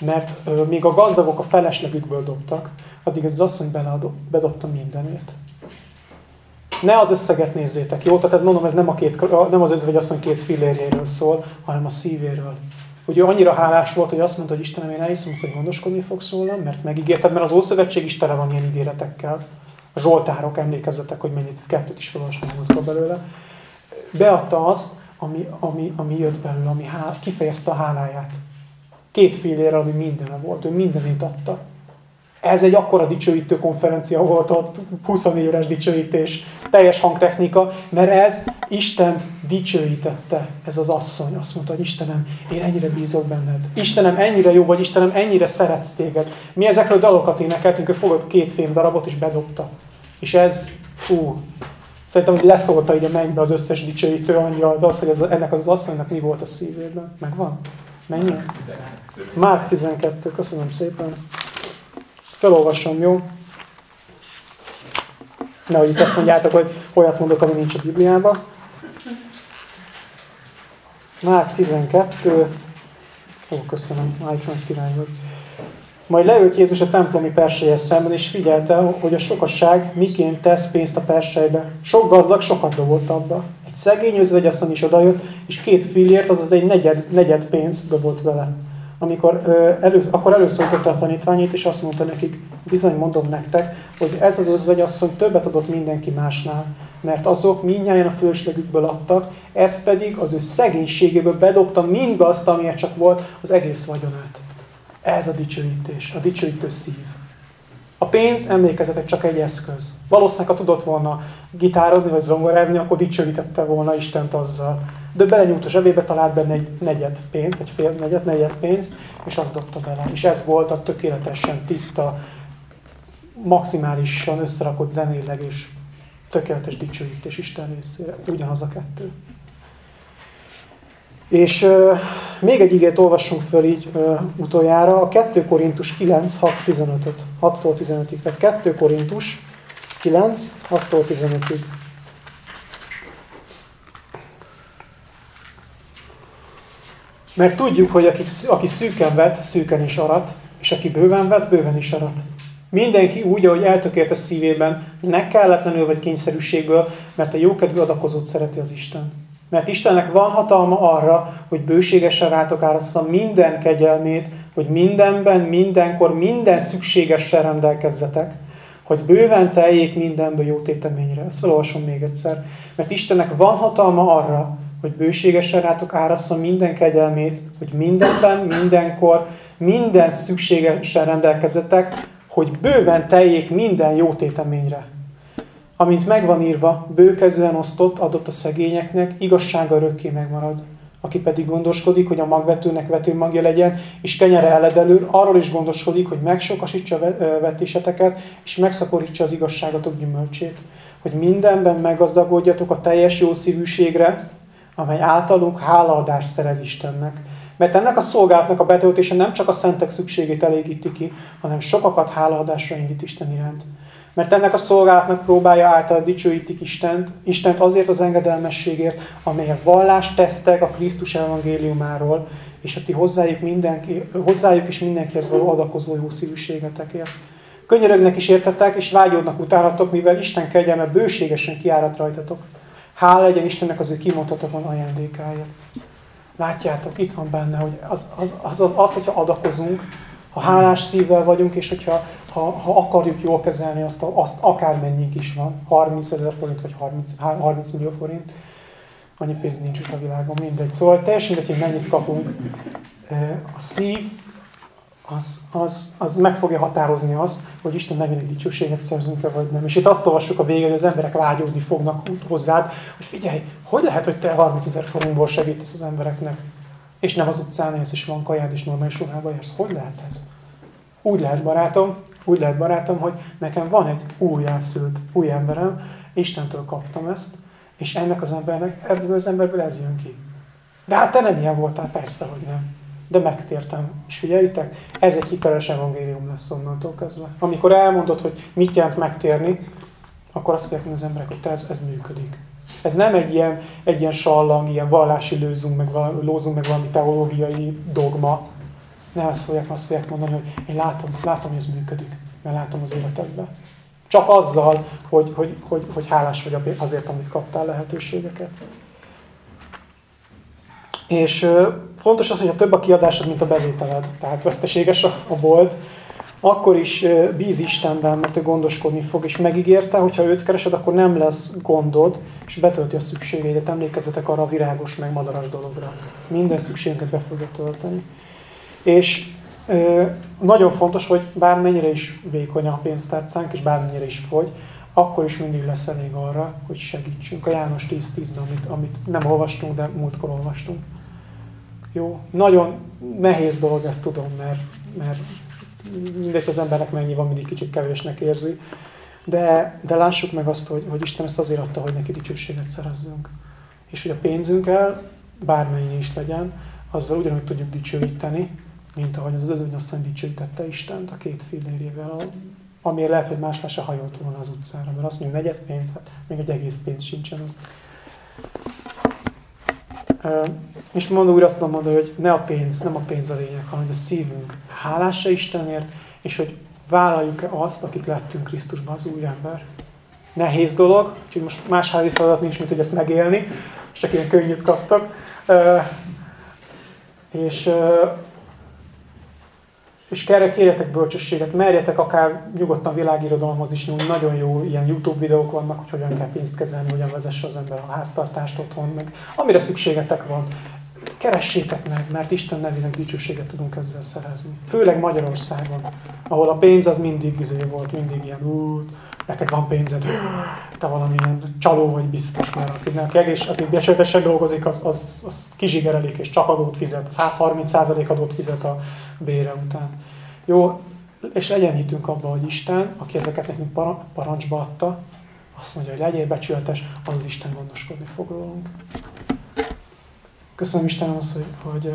mert ö, még a gazdagok a feleslegükből dobtak, addig ez az asszony beleadott, bedobta mindenért. Ne az összeget nézzétek, jó? Tehát mondom, ez nem, a két, nem az özvegyasszony két fillérjéről szól, hanem a szívéről hogy ő annyira hálás volt, hogy azt mondta, hogy Istenem, én elhiszem hogy gondoskodni fogsz rólam, mert megígérted, mert az Ószövetség is tele van ilyen ígéretekkel. A Zsoltárok, emlékezzetek, hogy mennyit, kettőt is felolvastam belőle. Beadta azt, ami, ami, ami jött belőle, ami hál, kifejezte a háláját. Két fillére, ami minden volt, ő mindenét adta. Ez egy akkora dicsőítő konferencia volt ott, 24 órás dicsőítés, teljes hangtechnika, mert ez Isten dicsőítette, ez az asszony. Azt mondta, hogy Istenem, én ennyire bízok benned. Istenem, ennyire jó vagy, Istenem, ennyire szeretsz téged. Mi ezekről dalokat énekeltünk, ő fogott két fém darabot és bedobta. És ez, fú, szerintem, hogy leszólta így a mennybe az összes dicsőítő angyal, de az, hogy ez, ennek az asszonynak mi volt a szívében. Megvan? Mennyi? Márk 12, köszönöm szépen. Felolvasom, jó? Nehogy itt azt mondjátok, hogy olyat mondok, ami nincs a Bibliában. Márk 12. Ó, köszönöm, Ájtson király vagy. Majd leült Jézus a templomi persejhez szemben, és figyelte, hogy a sokasság miként tesz pénzt a persejbe. Sok gazdag sokat dobott abba. Egy szegény özvegyasszony is odajött, és két fillért, azaz egy negyed, negyed pénzt dobott vele amikor elő, akkor előszólította a tanítványét, és azt mondta nekik, bizony mondom nektek, hogy ez az özvegyasszony többet adott mindenki másnál, mert azok mindnyáján a fölöslegükből adtak, ez pedig az ő szegénységéből bedobta mindazt, amiért csak volt az egész vagyonát. Ez a dicsőítés, a dicsőítő szív. A pénz, emlékezetek, csak egy eszköz. Valószínűleg, ha tudott volna gitározni vagy zongorázni, akkor dicsőítette volna Istent azzal de belenyúlt a zsebébe, talált benne egy negyed pénzt, egy fél negyed, negyed pénzt, és azt dobta bele. És ez volt a tökéletesen tiszta, maximálisan összerakott zenéleg és tökéletes dicsőítés Isten részére. Ugyanaz a kettő. És uh, még egy igét olvassunk föl így uh, utoljára, a 2 Korintus 9, 6, 15-öt, 6-tól 15-ig. Tehát 2 Korintus 9, 6-tól 15-ig. Mert tudjuk, hogy aki, aki szűken vet, szűken is arat, és aki bőven vet, bőven is arat. Mindenki úgy, ahogy eltökélt a szívében, ne kelletlenül vagy kényszerűségből, mert a jókedvű adakozót szereti az Isten. Mert Istennek van hatalma arra, hogy bőségesen rátok árassza minden kegyelmét, hogy mindenben, mindenkor, minden szükségessel rendelkezzetek, hogy bőven teljék mindenből jó téteményre. Ezt felolvasom még egyszer. Mert Istennek van hatalma arra, hogy bőségesen rátok árassza minden kegyelmét, hogy mindenben, mindenkor, minden szükségesen rendelkezetek, hogy bőven teljék minden jó téteményre. Amint megvan írva, bőkezően osztott, adott a szegényeknek, igazsága örökké megmarad. Aki pedig gondoskodik, hogy a magvetőnek vető magja legyen, és kenyere eledelő, arról is gondoskodik, hogy megsokasítsa vetéseteket, és megszaporítsa az igazságatok gyümölcsét. Hogy mindenben meggazdagodjatok a teljes jószívűségre, amely általunk hálaadást szerez Istennek. Mert ennek a szolgálatnak a betöltése nem csak a szentek szükségét elégíti ki, hanem sokakat hálaadásra indít Isten iránt. Mert ennek a szolgálatnak próbálja által dicsőítik Istent, Istent azért az engedelmességért, amely a vallás tesztek a Krisztus evangéliumáról, és a ti hozzájuk, mindenki, hozzájuk és mindenkihez való adakozó jó szívűségetekért. Könyörögnek is értetek, és vágyódnak utálatok, mivel Isten kegyelme bőségesen kiárat rajtatok. Hál legyen Istennek az ő kimondhatatlan ajándékáért. Látjátok, itt van benne, hogy az, az, az, az, az hogyha adakozunk, ha hálás szívvel vagyunk, és hogyha ha, ha akarjuk jól kezelni azt, azt akármennyink is van, 30 ezer forint vagy 30, 30 millió forint, annyi pénz nincs is a világon, mindegy. Szóval teljesen mindegy, hogy mennyit kapunk. A szív az, az, az meg fogja határozni azt, hogy Isten megint dicsőséget szerzünk-e, vagy nem. És itt azt olvassuk a végén, hogy az emberek vágyódni fognak hozzád, hogy figyelj, hogy lehet, hogy te 30 ezer forintból segítesz az embereknek, és nem az utcán élsz, és van kajád, és normális ruhába érsz. Hogy lehet ez? Úgy lehet, barátom, úgy lehet, barátom, hogy nekem van egy újjászült új emberem, Istentől kaptam ezt, és ennek az embernek, ebből az emberből ez jön ki. De hát te nem ilyen voltál, persze, hogy nem de megtértem. És figyeljétek, ez egy hiteles evangélium lesz onnantól kezdve. Amikor elmondod, hogy mit jelent megtérni, akkor azt fogják az emberek, hogy te ez, ez működik. Ez nem egy ilyen, egy ilyen sallang, ilyen vallási lőzünk meg, lózunk meg valami teológiai dogma. Nem ezt fogják, azt fogják mondani, hogy én látom, látom, hogy ez működik, mert látom az életedben. Csak azzal, hogy, hogy, hogy, hogy hálás vagy azért, amit kaptál lehetőségeket. És fontos az, hogy a több a kiadásod, mint a bevételed. Tehát veszteséges a bolt, akkor is bíz Istenben, mert ő gondoskodni fog, és megígérte, hogy ha őt keresed, akkor nem lesz gondod, és betölti a szükségeidet. Emlékezzetek arra a virágos, meg madaras dologra. Minden szükségünket be fogja tölteni. És nagyon fontos, hogy bármennyire is vékony a pénztárcánk, és bármennyire is fogy, akkor is mindig lesz elég arra, hogy segítsünk. A János 10-10-ben, amit, amit nem olvastunk, de múltkor olvastunk. Jó? Nagyon nehéz dolog, ezt tudom, mert, mert mindegy az embernek mennyi van, mindig kicsit kevésnek érzi. De, de lássuk meg azt, hogy, hogy Isten ezt azért adta, hogy neki dicsőséget szerezzünk. És hogy a pénzünkkel, bármennyi is legyen, azzal ugyanúgy tudjuk dicsőíteni, mint ahogy az özönyasszony dicsőítette Istent a két fillérével, amiért lehet, hogy más se hajolt volna az utcára, mert azt mondja, negyed pénz, hát még egy egész pénz sincsen az. És mondom, úgy azt mondani, hogy ne a pénz, nem a pénz a lényeg, hanem a szívünk hálása Istenért, és hogy vállaljuk-e azt, akik lettünk Krisztusban, az új ember. Nehéz dolog, úgyhogy most más házi feladat nincs, mint hogy ezt megélni, csak ilyen könnyűt kaptak. És és erre kérjetek bölcsességet, merjetek akár nyugodtan világirodalomhoz is nyúlni, nagyon jó ilyen YouTube videók vannak, hogy hogyan kell pénzt kezelni, hogyan vezesse az ember a háztartást otthon, meg amire szükségetek van. Keressétek meg, mert Isten nevének dicsőséget tudunk ezzel szerezni. Főleg Magyarországon, ahol a pénz az mindig izé volt, mindig ilyen, ú, neked van pénzed, te valamilyen csaló vagy biztos, mert akinek egész, aki becsületesen dolgozik, az, az, az kizsigerelik és csak adót fizet, 130% adót fizet a bére után. Jó, és legyen hitünk abban, hogy Isten, aki ezeket nekünk parancsba adta, azt mondja, hogy legyél becsületes, az, Isten gondoskodni fog rólunk. Köszönöm Istenem azt, hogy, hogy,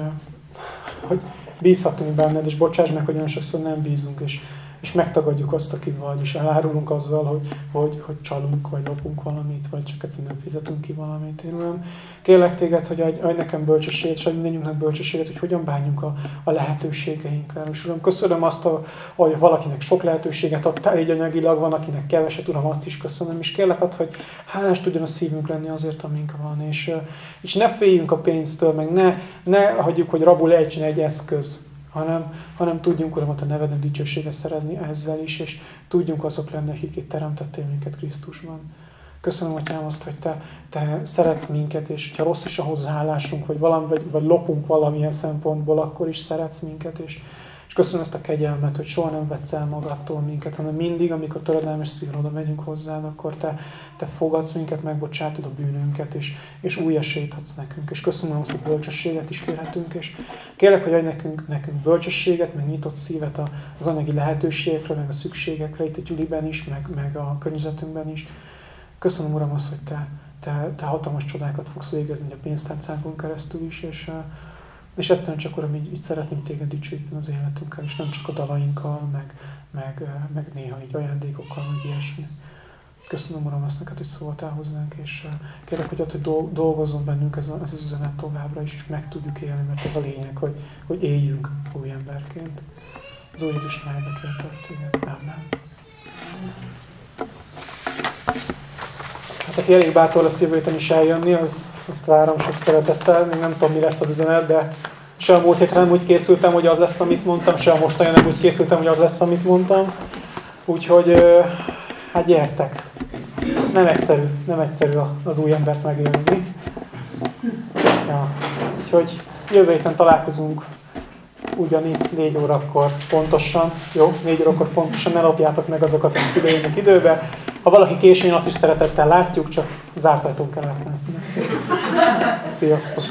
hogy bízhatunk benned, és bocsáss meg, hogy olyan sokszor nem bízunk, és, és megtagadjuk azt, aki vagy, és elárulunk azzal, hogy, hogy, hogy csalunk, vagy lopunk valamit, vagy csak egyszerűen nem fizetünk ki valamit. Én olyan kérlek téged, hogy adj, adj nekem bölcsességet, és adj mindannyiunknak bölcsességet, hogy hogyan bánjunk a, a lehetőségeinkkel. És Uram, köszönöm azt, hogy valakinek sok lehetőséget adtál, így anyagilag van, akinek keveset, Uram, azt is köszönöm. És kérlek ad, hogy hálás tudjon a szívünk lenni azért, amink van. És, és ne féljünk a pénztől, meg ne, ne hagyjuk, hogy rabul egy egy eszköz hanem, hanem tudjunk, Uram, a nevednek dicsőséget szerezni ezzel is, és tudjunk azok lenni, akik itt teremtettél minket Krisztusban. Köszönöm, Atyám, azt, hogy te, te szeretsz minket, és ha rossz is a hozzáállásunk, vagy, valami, vagy, vagy lopunk valamilyen szempontból, akkor is szeretsz minket, és köszönöm ezt a kegyelmet, hogy soha nem vetsz el magadtól minket, hanem mindig, amikor töredelmes szívvel oda megyünk hozzá, akkor te, te fogadsz minket, megbocsátod a bűnünket, és, és új esélyt adsz nekünk. És köszönöm azt, hogy bölcsességet is kérhetünk, és kérlek, hogy adj nekünk, nekünk bölcsességet, meg nyitott szívet az anyagi lehetőségekre, meg a szükségekre, itt a Gyuliben is, meg, meg a környezetünkben is. Köszönöm, Uram, azt, hogy te, te, te hatalmas csodákat fogsz végezni a pénztárcánkon keresztül is, és, és egyszerűen csak, Uram, így, így szeretnénk téged dicsőíteni az életünkkel, és nem csak a dalainkkal, meg, meg, meg néha így ajándékokkal, meg ilyesmi. Köszönöm, Uram, azt neked, hogy szóltál hozzánk, és kérek, hogy, hogy dolgozzon bennünk ez, a, ez az üzenet továbbra is, és meg tudjuk élni, mert ez a lényeg, hogy, hogy éljünk új emberként. Az Úr Jézus nevében kértek téged. Amen. Hát aki elég bátor lesz jövő héten is eljönni, az, azt várom sok szeretettel. Még nem tudom, mi lesz az üzenet, de se a múlt héten nem úgy készültem, hogy az lesz, amit mondtam, se a mostani nem úgy készültem, hogy az lesz, amit mondtam. Úgyhogy, hát gyertek! Nem egyszerű, nem egyszerű az új embert megélni. Ja. Úgyhogy jövő héten találkozunk ugyanitt 4 órakor pontosan. Jó, 4 órakor pontosan, ne lopjátok meg azokat, akik idejönnek időbe. Ha valaki későn, azt is szeretettel látjuk, csak zárt ajtón kell átmenni. Sziasztok!